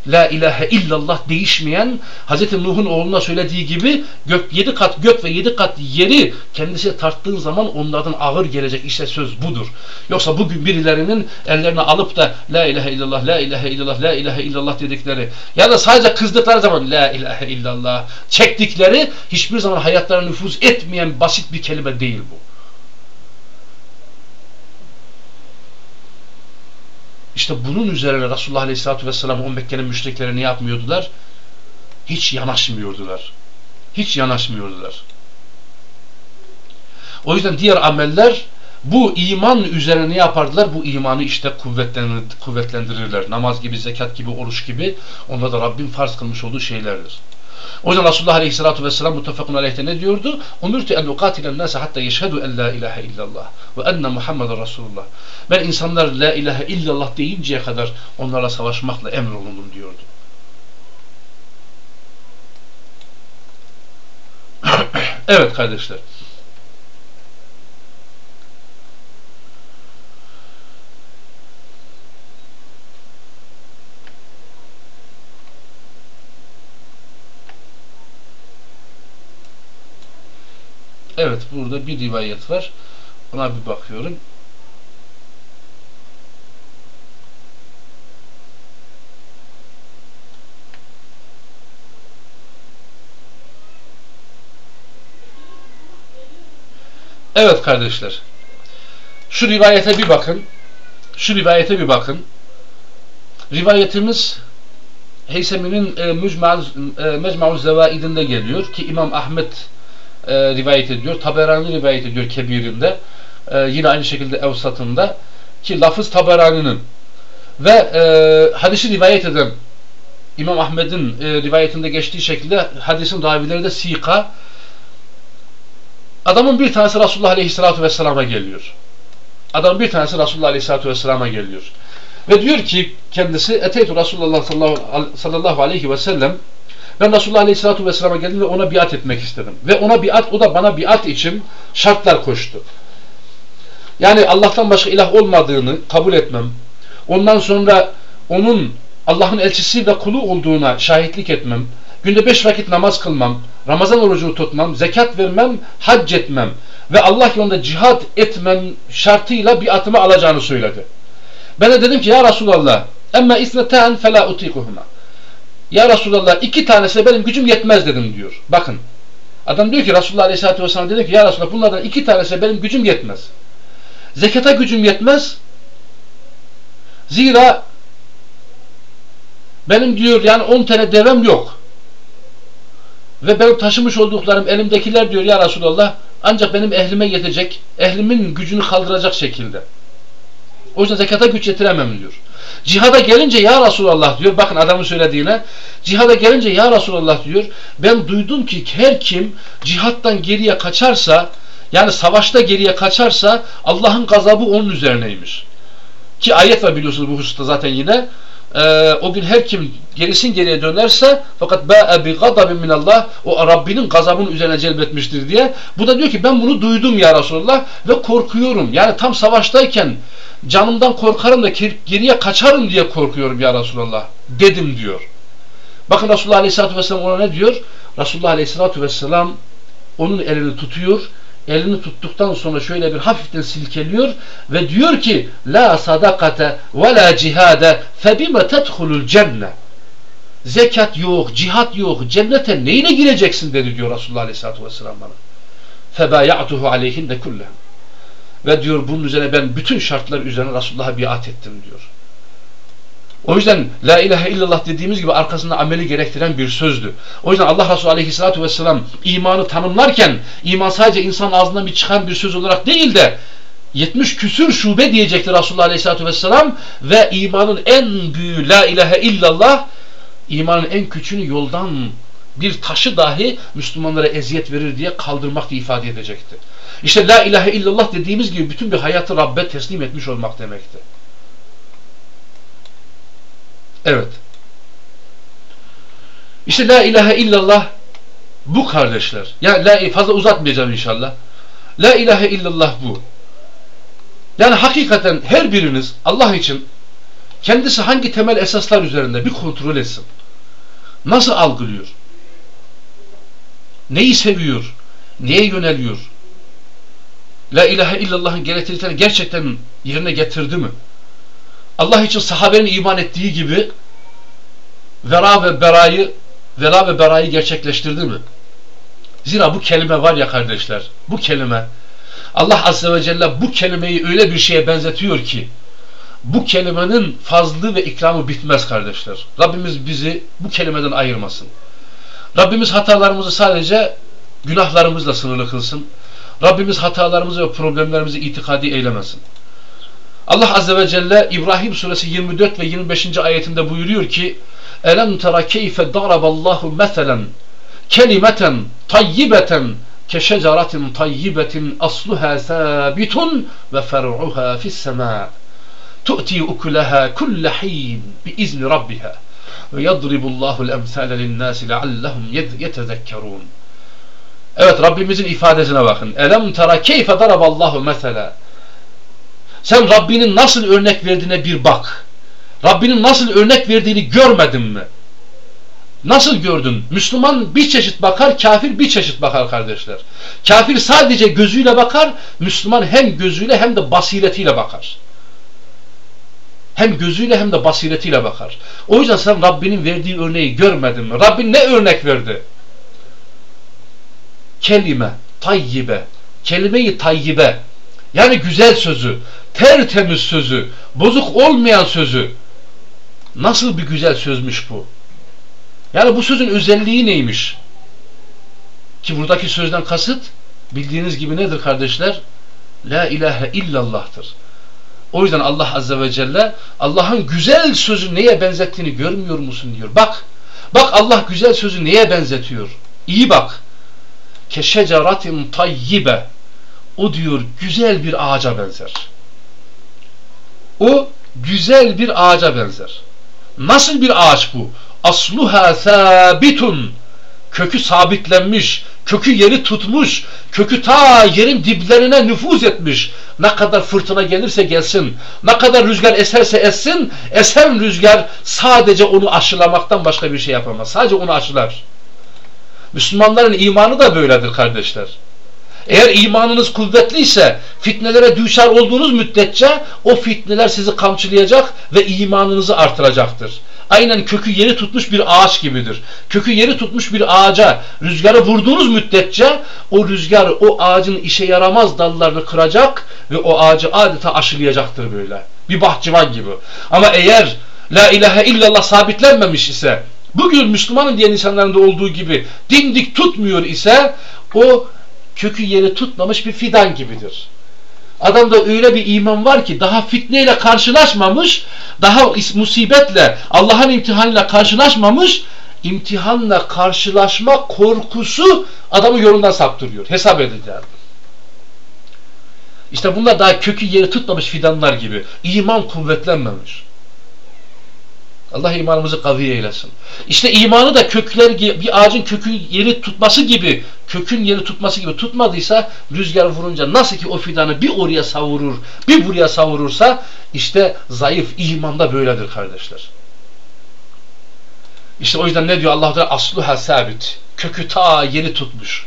La ilahe illallah değişmeyen Hz. Nuh'un oğluna söylediği gibi gök yedi kat gök ve yedi kat yeri kendisi tarttığın zaman onlardan ağır gelecek işte söz budur. Yoksa bugün birilerinin ellerine alıp da La ilahe illallah, La ilahe illallah, La ilahe illallah dedikleri ya da sadece kızdıkları zaman La ilahe illallah çektikleri hiçbir zaman hayatlarına nüfuz etmeyen basit bir kelime değil bu. İşte bunun üzerine Resulullah Aleyhisselatü Vesselam o Mekke'nin müşrikleri ne yapmıyordular? Hiç yanaşmıyordular. Hiç yanaşmıyordular. O yüzden diğer ameller bu iman üzerine ne yapardılar? Bu imanı işte kuvvetlendirirler. Namaz gibi, zekat gibi, oruç gibi. Onlar da Rabbim farz kılmış olduğu şeylerdir. O yüzden Resulullah Aleyhisselatü Vesselam muttefakun aleyhte ne diyordu? Umirtu en ukatilen nase hatta yeşhedü en la ilahe illallah ve enne Muhammeden Resulullah. Ben insanlar la ilahe illallah deyinceye kadar onlarla savaşmakla emrolundum diyordu. evet kardeşler. Evet burada bir rivayet var. Ona bir bakıyorum. Evet kardeşler. Şu rivayete bir bakın. Şu rivayete bir bakın. Rivayetimiz Heysemi'nin e, Mecmu'l e, Zevaidinde geliyor ki İmam Ahmet e, rivayet ediyor. Taberani rivayet ediyor Kebir'inde. E, yine aynı şekilde Evsat'ında ki lafız Taberani'nin ve e, hadisi rivayet eden İmam Ahmet'in e, rivayetinde geçtiği şekilde hadisin ravileri de Sika adamın bir tanesi Resulullah Aleyhisselatü Vesselam'a geliyor. Adamın bir tanesi Resulullah Aleyhisselatü Vesselam'a geliyor. Ve diyor ki kendisi Eteytu Resulullah sallallahu aleyhi ve sellem ben Resulullah Aleyhisselatü Vesselam'a geldim ve ona biat etmek istedim. Ve ona biat, o da bana biat için şartlar koştu. Yani Allah'tan başka ilah olmadığını kabul etmem. Ondan sonra onun Allah'ın elçisi ve kulu olduğuna şahitlik etmem. Günde beş vakit namaz kılmam. Ramazan orucunu tutmam. Zekat vermem. Hac etmem. Ve Allah yolunda cihad etmem şartıyla biatımı alacağını söyledi. Ben de dedim ki ya Resulallah emme isneten fela utikuhuma. Ya Resulallah iki tanesi benim gücüm yetmez dedim diyor. Bakın. Adam diyor ki Resulullah Aleyhisselatü Vesselam dedi ki ya Resulallah bunlardan iki tanesi benim gücüm yetmez. Zekata gücüm yetmez. Zira benim diyor yani on tane devem yok. Ve benim taşımış olduklarım elimdekiler diyor ya Resulallah ancak benim ehlime yetecek, ehlimin gücünü kaldıracak şekilde. O yüzden zekata güç yetiremem diyor. Cihada gelince ya Resulallah diyor. Bakın adamın söylediğine. Cihada gelince ya Resulallah diyor. Ben duydum ki her kim cihattan geriye kaçarsa yani savaşta geriye kaçarsa Allah'ın gazabı onun üzerineymiş. Ki ayet var biliyorsunuz bu hususta zaten yine. Ee, o gün her kim gerisin geriye dönerse fakat ba'e bi gadabin minallah o Rabbinin gazabını üzerine celbetmiştir diye. Bu da diyor ki ben bunu duydum ya Resulallah ve korkuyorum. Yani tam savaştayken canımdan korkarım da geriye kaçarım diye korkuyorum ya Resulallah dedim diyor. Bakın Resulullah Aleyhisselatü Vesselam ona ne diyor? Resulullah Aleyhisselatü Vesselam onun elini tutuyor. Elini tuttuktan sonra şöyle bir hafiften silkeliyor ve diyor ki La sadakate ve la cihade febime tedhulul cenne Zekat yok, cihat yok, cennete neyine gireceksin dedi diyor Resulullah Aleyhisselatü Vesselam bana. Febaya'tuhu aleyhinde kulleh. Ve diyor bunun üzerine ben bütün şartlar üzerine Resulullah'a biat ettim diyor. O yüzden La ilahe illallah dediğimiz gibi arkasında ameli gerektiren bir sözdü. O yüzden Allah Resulü aleyhissalatü vesselam imanı tanımlarken iman sadece insan ağzından bir çıkan bir söz olarak değil de 70 küsür şube diyecektir Resulullah aleyhissalatü vesselam ve imanın en büyüğü La ilahe illallah imanın en küçüğünü yoldan bir taşı dahi Müslümanlara eziyet verir diye kaldırmak diye ifade edecekti. İşte la ilahe illallah dediğimiz gibi bütün bir hayatı Rabbe teslim etmiş olmak demekti. Evet. İşte la ilahe illallah bu kardeşler. Yani la, fazla uzatmayacağım inşallah. La ilahe illallah bu. Yani hakikaten her biriniz Allah için kendisi hangi temel esaslar üzerinde bir kontrol etsin. Nasıl algılıyor? Neyi seviyor? Neye yöneliyor? La ilahe illallah'ın gerektirdiklerini gerçekten yerine getirdi mi? Allah için sahabenin iman ettiği gibi vera ve berayı vera ve berayı gerçekleştirdi mi? Zira bu kelime var ya kardeşler, bu kelime Allah Azze ve Celle bu kelimeyi öyle bir şeye benzetiyor ki bu kelimenin fazlı ve ikramı bitmez kardeşler. Rabbimiz bizi bu kelimeden ayırmasın. Rabbimiz hatalarımızı sadece günahlarımızla sınırlı kılsın. Rabbimiz hatalarımızı ve problemlerimizi itikadi eylemesin. Allah Azze ve Celle İbrahim suresi 24 ve 25. ayetinde buyuruyor ki Elem tera keyfe daraballahu meselen kelimeten tayyibeten keşeceratin tayyibetin asluha sabitun ve fer'uha fissema tu'ti ukulaha kulle hin biizni rabbiha ve yadribullahu l-emsale linnâsi leallehum yetezekkerûn Evet Rabbimizin ifadesine bakın. Elem tara keyfe daraballahu mesela. Sen Rabbinin nasıl örnek verdiğine bir bak. Rabbinin nasıl örnek verdiğini görmedin mi? Nasıl gördün? Müslüman bir çeşit bakar, kafir bir çeşit bakar kardeşler. Kafir sadece gözüyle bakar, Müslüman hem gözüyle hem de basiretiyle bakar. Hem gözüyle hem de basiretiyle bakar. O yüzden sen Rabbinin verdiği örneği görmedin mi? Rabbin ne örnek verdi? Kelime, tayyibe, kelime-i tayyibe, yani güzel sözü, tertemiz sözü, bozuk olmayan sözü. Nasıl bir güzel sözmüş bu? Yani bu sözün özelliği neymiş? Ki buradaki sözden kasıt bildiğiniz gibi nedir kardeşler? La ilahe illallah'tır. O yüzden Allah Azze ve Celle Allah'ın güzel sözü neye benzettiğini görmüyor musun diyor. Bak, bak Allah güzel sözü neye benzetiyor. İyi bak. Keşeceratin tayyibe. O diyor güzel bir ağaca benzer. O güzel bir ağaca benzer. Nasıl bir ağaç bu? Asluha sabitun. Kökü sabitlenmiş, kökü yeri tutmuş, kökü ta yerin diplerine nüfuz etmiş. Ne kadar fırtına gelirse gelsin, ne kadar rüzgar eserse essin, esen rüzgar sadece onu aşılamaktan başka bir şey yapamaz. Sadece onu aşılar. Müslümanların imanı da böyledir kardeşler. Eğer imanınız kuvvetliyse fitnelere düşer olduğunuz müddetçe o fitneler sizi kamçılayacak ve imanınızı artıracaktır. Aynen kökü yeri tutmuş bir ağaç gibidir. Kökü yeri tutmuş bir ağaca rüzgarı vurduğunuz müddetçe o rüzgar o ağacın işe yaramaz dallarını kıracak ve o ağacı adeta aşılayacaktır böyle. Bir bahçıvan gibi. Ama eğer La ilahe illallah sabitlenmemiş ise bugün Müslümanın diyen insanların da olduğu gibi dimdik tutmuyor ise o kökü yeri tutmamış bir fidan gibidir. Adamda öyle bir iman var ki daha fitneyle karşılaşmamış, daha musibetle, Allah'ın imtihanıyla karşılaşmamış, imtihanla karşılaşma korkusu adamı yolundan saptırıyor. Hesap edeceğim. İşte bunlar daha kökü yeri tutmamış fidanlar gibi. İman kuvvetlenmemiş. Allah imanımızı kavi eylesin. İşte imanı da kökler bir ağacın kökü yeri tutması gibi, kökün yeri tutması gibi tutmadıysa rüzgar vurunca nasıl ki o fidanı bir oraya savurur, bir buraya savurursa işte zayıf imanda böyledir kardeşler. İşte o yüzden ne diyor Allah Teala asluha sabit. Kökü ta yeri tutmuş.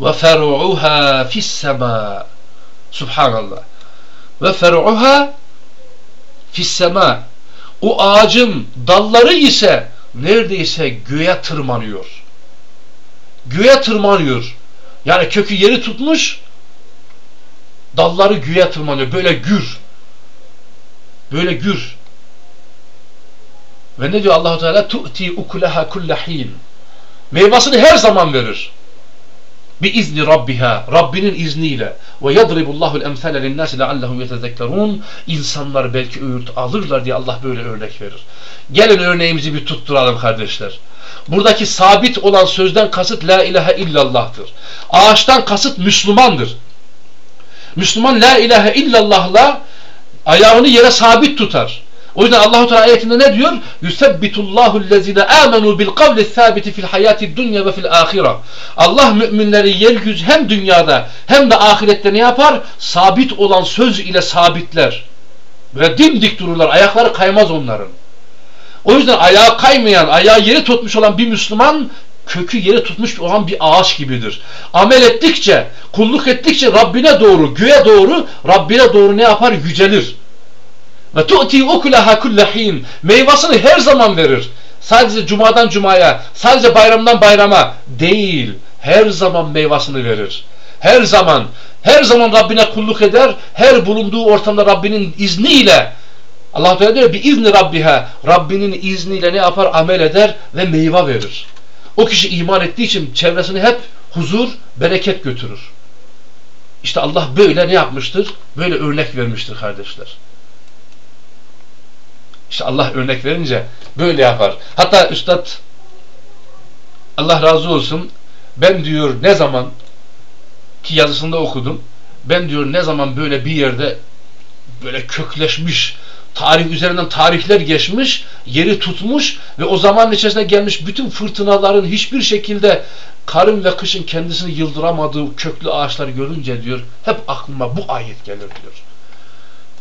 Ve fer'uha fis sema. Subhanallah. Ve fer'uha fis sema o ağacın dalları ise neredeyse göğe tırmanıyor. Göğe tırmanıyor. Yani kökü yeri tutmuş dalları göğe tırmanıyor. Böyle gür. Böyle gür. Ve ne diyor Allahu Teala? Tu'ti ukulaha kullahin. Meyvasını her zaman verir bi izni rabbiha Rabbinin izniyle ve yadribullahul emsale linnâsi leallehum yetezekkerûn insanlar belki öğüt alırlar diye Allah böyle örnek verir. Gelin örneğimizi bir tutturalım kardeşler. Buradaki sabit olan sözden kasıt la ilahe illallah'tır. Ağaçtan kasıt Müslümandır. Müslüman la ilahe illallah'la ayağını yere sabit tutar. O yüzden Allahu Teala ayetinde ne diyor? Yusebbitullahu allazina amenu bil kavli sabiti fil hayati dunya ve fil ahire. Allah müminleri yeryüzü hem dünyada hem de ahirette ne yapar? Sabit olan söz ile sabitler. Ve dimdik dururlar. Ayakları kaymaz onların. O yüzden ayağı kaymayan, ayağı yeri tutmuş olan bir Müslüman kökü yeri tutmuş olan bir ağaç gibidir. Amel ettikçe, kulluk ettikçe Rabbine doğru, göğe doğru, Rabbine doğru ne yapar? Yücelir. Ve tu'ti ukulaha kullahin. Meyvasını her zaman verir. Sadece cumadan cumaya, sadece bayramdan bayrama değil. Her zaman meyvasını verir. Her zaman, her zaman Rabbine kulluk eder. Her bulunduğu ortamda Rabbinin izniyle Allah Teala diyor bir izni Rabbiha. Rabbinin izniyle ne yapar? Amel eder ve meyve verir. O kişi iman ettiği için çevresini hep huzur, bereket götürür. İşte Allah böyle ne yapmıştır? Böyle örnek vermiştir kardeşler. İşte Allah örnek verince böyle yapar. Hatta Üstad Allah razı olsun ben diyor ne zaman ki yazısında okudum ben diyor ne zaman böyle bir yerde böyle kökleşmiş tarih üzerinden tarihler geçmiş yeri tutmuş ve o zaman içerisinde gelmiş bütün fırtınaların hiçbir şekilde karın ve kışın kendisini yıldıramadığı köklü ağaçları görünce diyor hep aklıma bu ayet gelir diyor.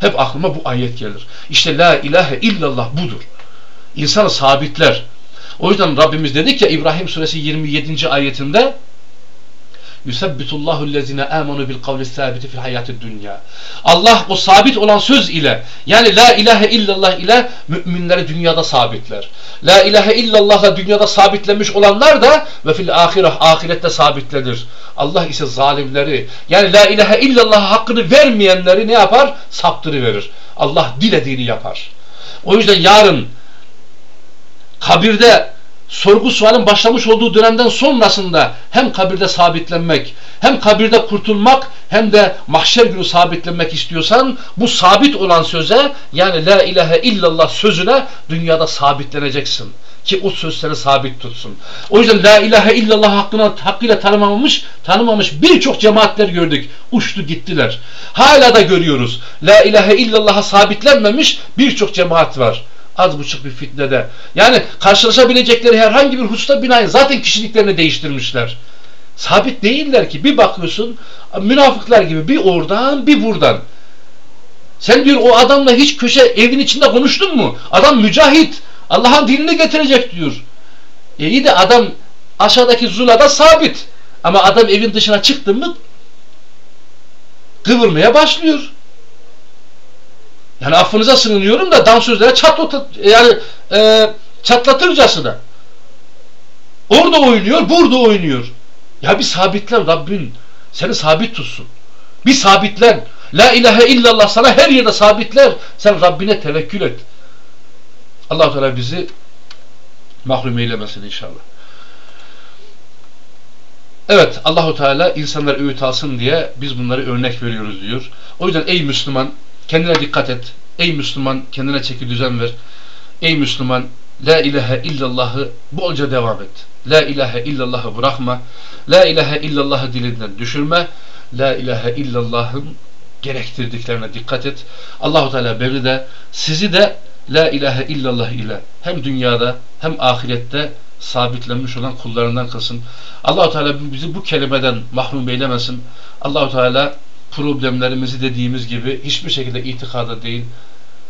Hep aklıma bu ayet gelir. İşte la ilahe illallah budur. İnsanı sabitler. O yüzden Rabbimiz dedi ki İbrahim suresi 27. ayetinde Yusabbitullahu lezine amanu bil kavli sabiti fil hayatid dünya. Allah o sabit olan söz ile yani la ilahe illallah ile müminleri dünyada sabitler. La ilahe illallahla dünyada sabitlenmiş olanlar da ve fil ahireh ahirette sabitlenir. Allah ise zalimleri yani la ilahe illallah hakkını vermeyenleri ne yapar? Saptırıverir. Allah dilediğini yapar. O yüzden yarın kabirde sorgu sualin başlamış olduğu dönemden sonrasında hem kabirde sabitlenmek, hem kabirde kurtulmak, hem de mahşer günü sabitlenmek istiyorsan bu sabit olan söze yani la ilahe illallah sözüne dünyada sabitleneceksin. Ki o söz seni sabit tutsun. O yüzden la ilahe illallah hakkına, hakkıyla tanımamış, tanımamış birçok cemaatler gördük. Uçtu gittiler. Hala da görüyoruz. La ilahe illallah'a sabitlenmemiş birçok cemaat var az buçuk bir fitnede. Yani karşılaşabilecekleri herhangi bir hususta binaen zaten kişiliklerini değiştirmişler. Sabit değiller ki. Bir bakıyorsun münafıklar gibi bir oradan bir buradan. Sen diyor o adamla hiç köşe evin içinde konuştun mu? Adam mücahit. Allah'ın dinini getirecek diyor. E iyi de adam aşağıdaki zulada sabit. Ama adam evin dışına çıktı mı kıvırmaya başlıyor. Yani affınıza sığınıyorum da dansözlere çatlat yani e, çatlatırcasına. Orada oynuyor, burada oynuyor. Ya bir sabitlen Rabbin seni sabit tutsun. Bir sabitlen. La ilahe illallah sana her yerde sabitler. Sen Rabbine tevekkül et. allah Teala bizi mahrum eylemesin inşallah. Evet Allahu Teala insanlar öğüt alsın diye biz bunları örnek veriyoruz diyor. O yüzden ey Müslüman Kendine dikkat et. Ey Müslüman kendine çeki düzen ver. Ey Müslüman La ilahe illallahı bolca devam et. La ilahe illallahı bırakma. La ilahe illallahı dilinden düşürme. La ilahe illallahın gerektirdiklerine dikkat et. Allahu Teala beni de sizi de La ilahe illallah ile hem dünyada hem ahirette sabitlenmiş olan kullarından kılsın. Allahu Teala bizi bu kelimeden mahrum eylemesin. Allahu Teala problemlerimizi dediğimiz gibi hiçbir şekilde itikada değil,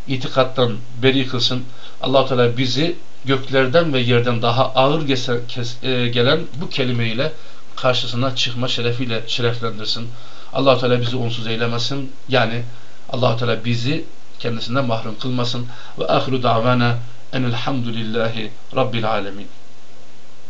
itikattan beri kılsın. allah Teala bizi göklerden ve yerden daha ağır e, gelen bu kelimeyle karşısına çıkma şerefiyle şereflendirsin. allah Teala bizi onsuz eylemesin. Yani allah Teala bizi kendisinden mahrum kılmasın. Ve ahiru davana enelhamdülillahi rabbil alemin.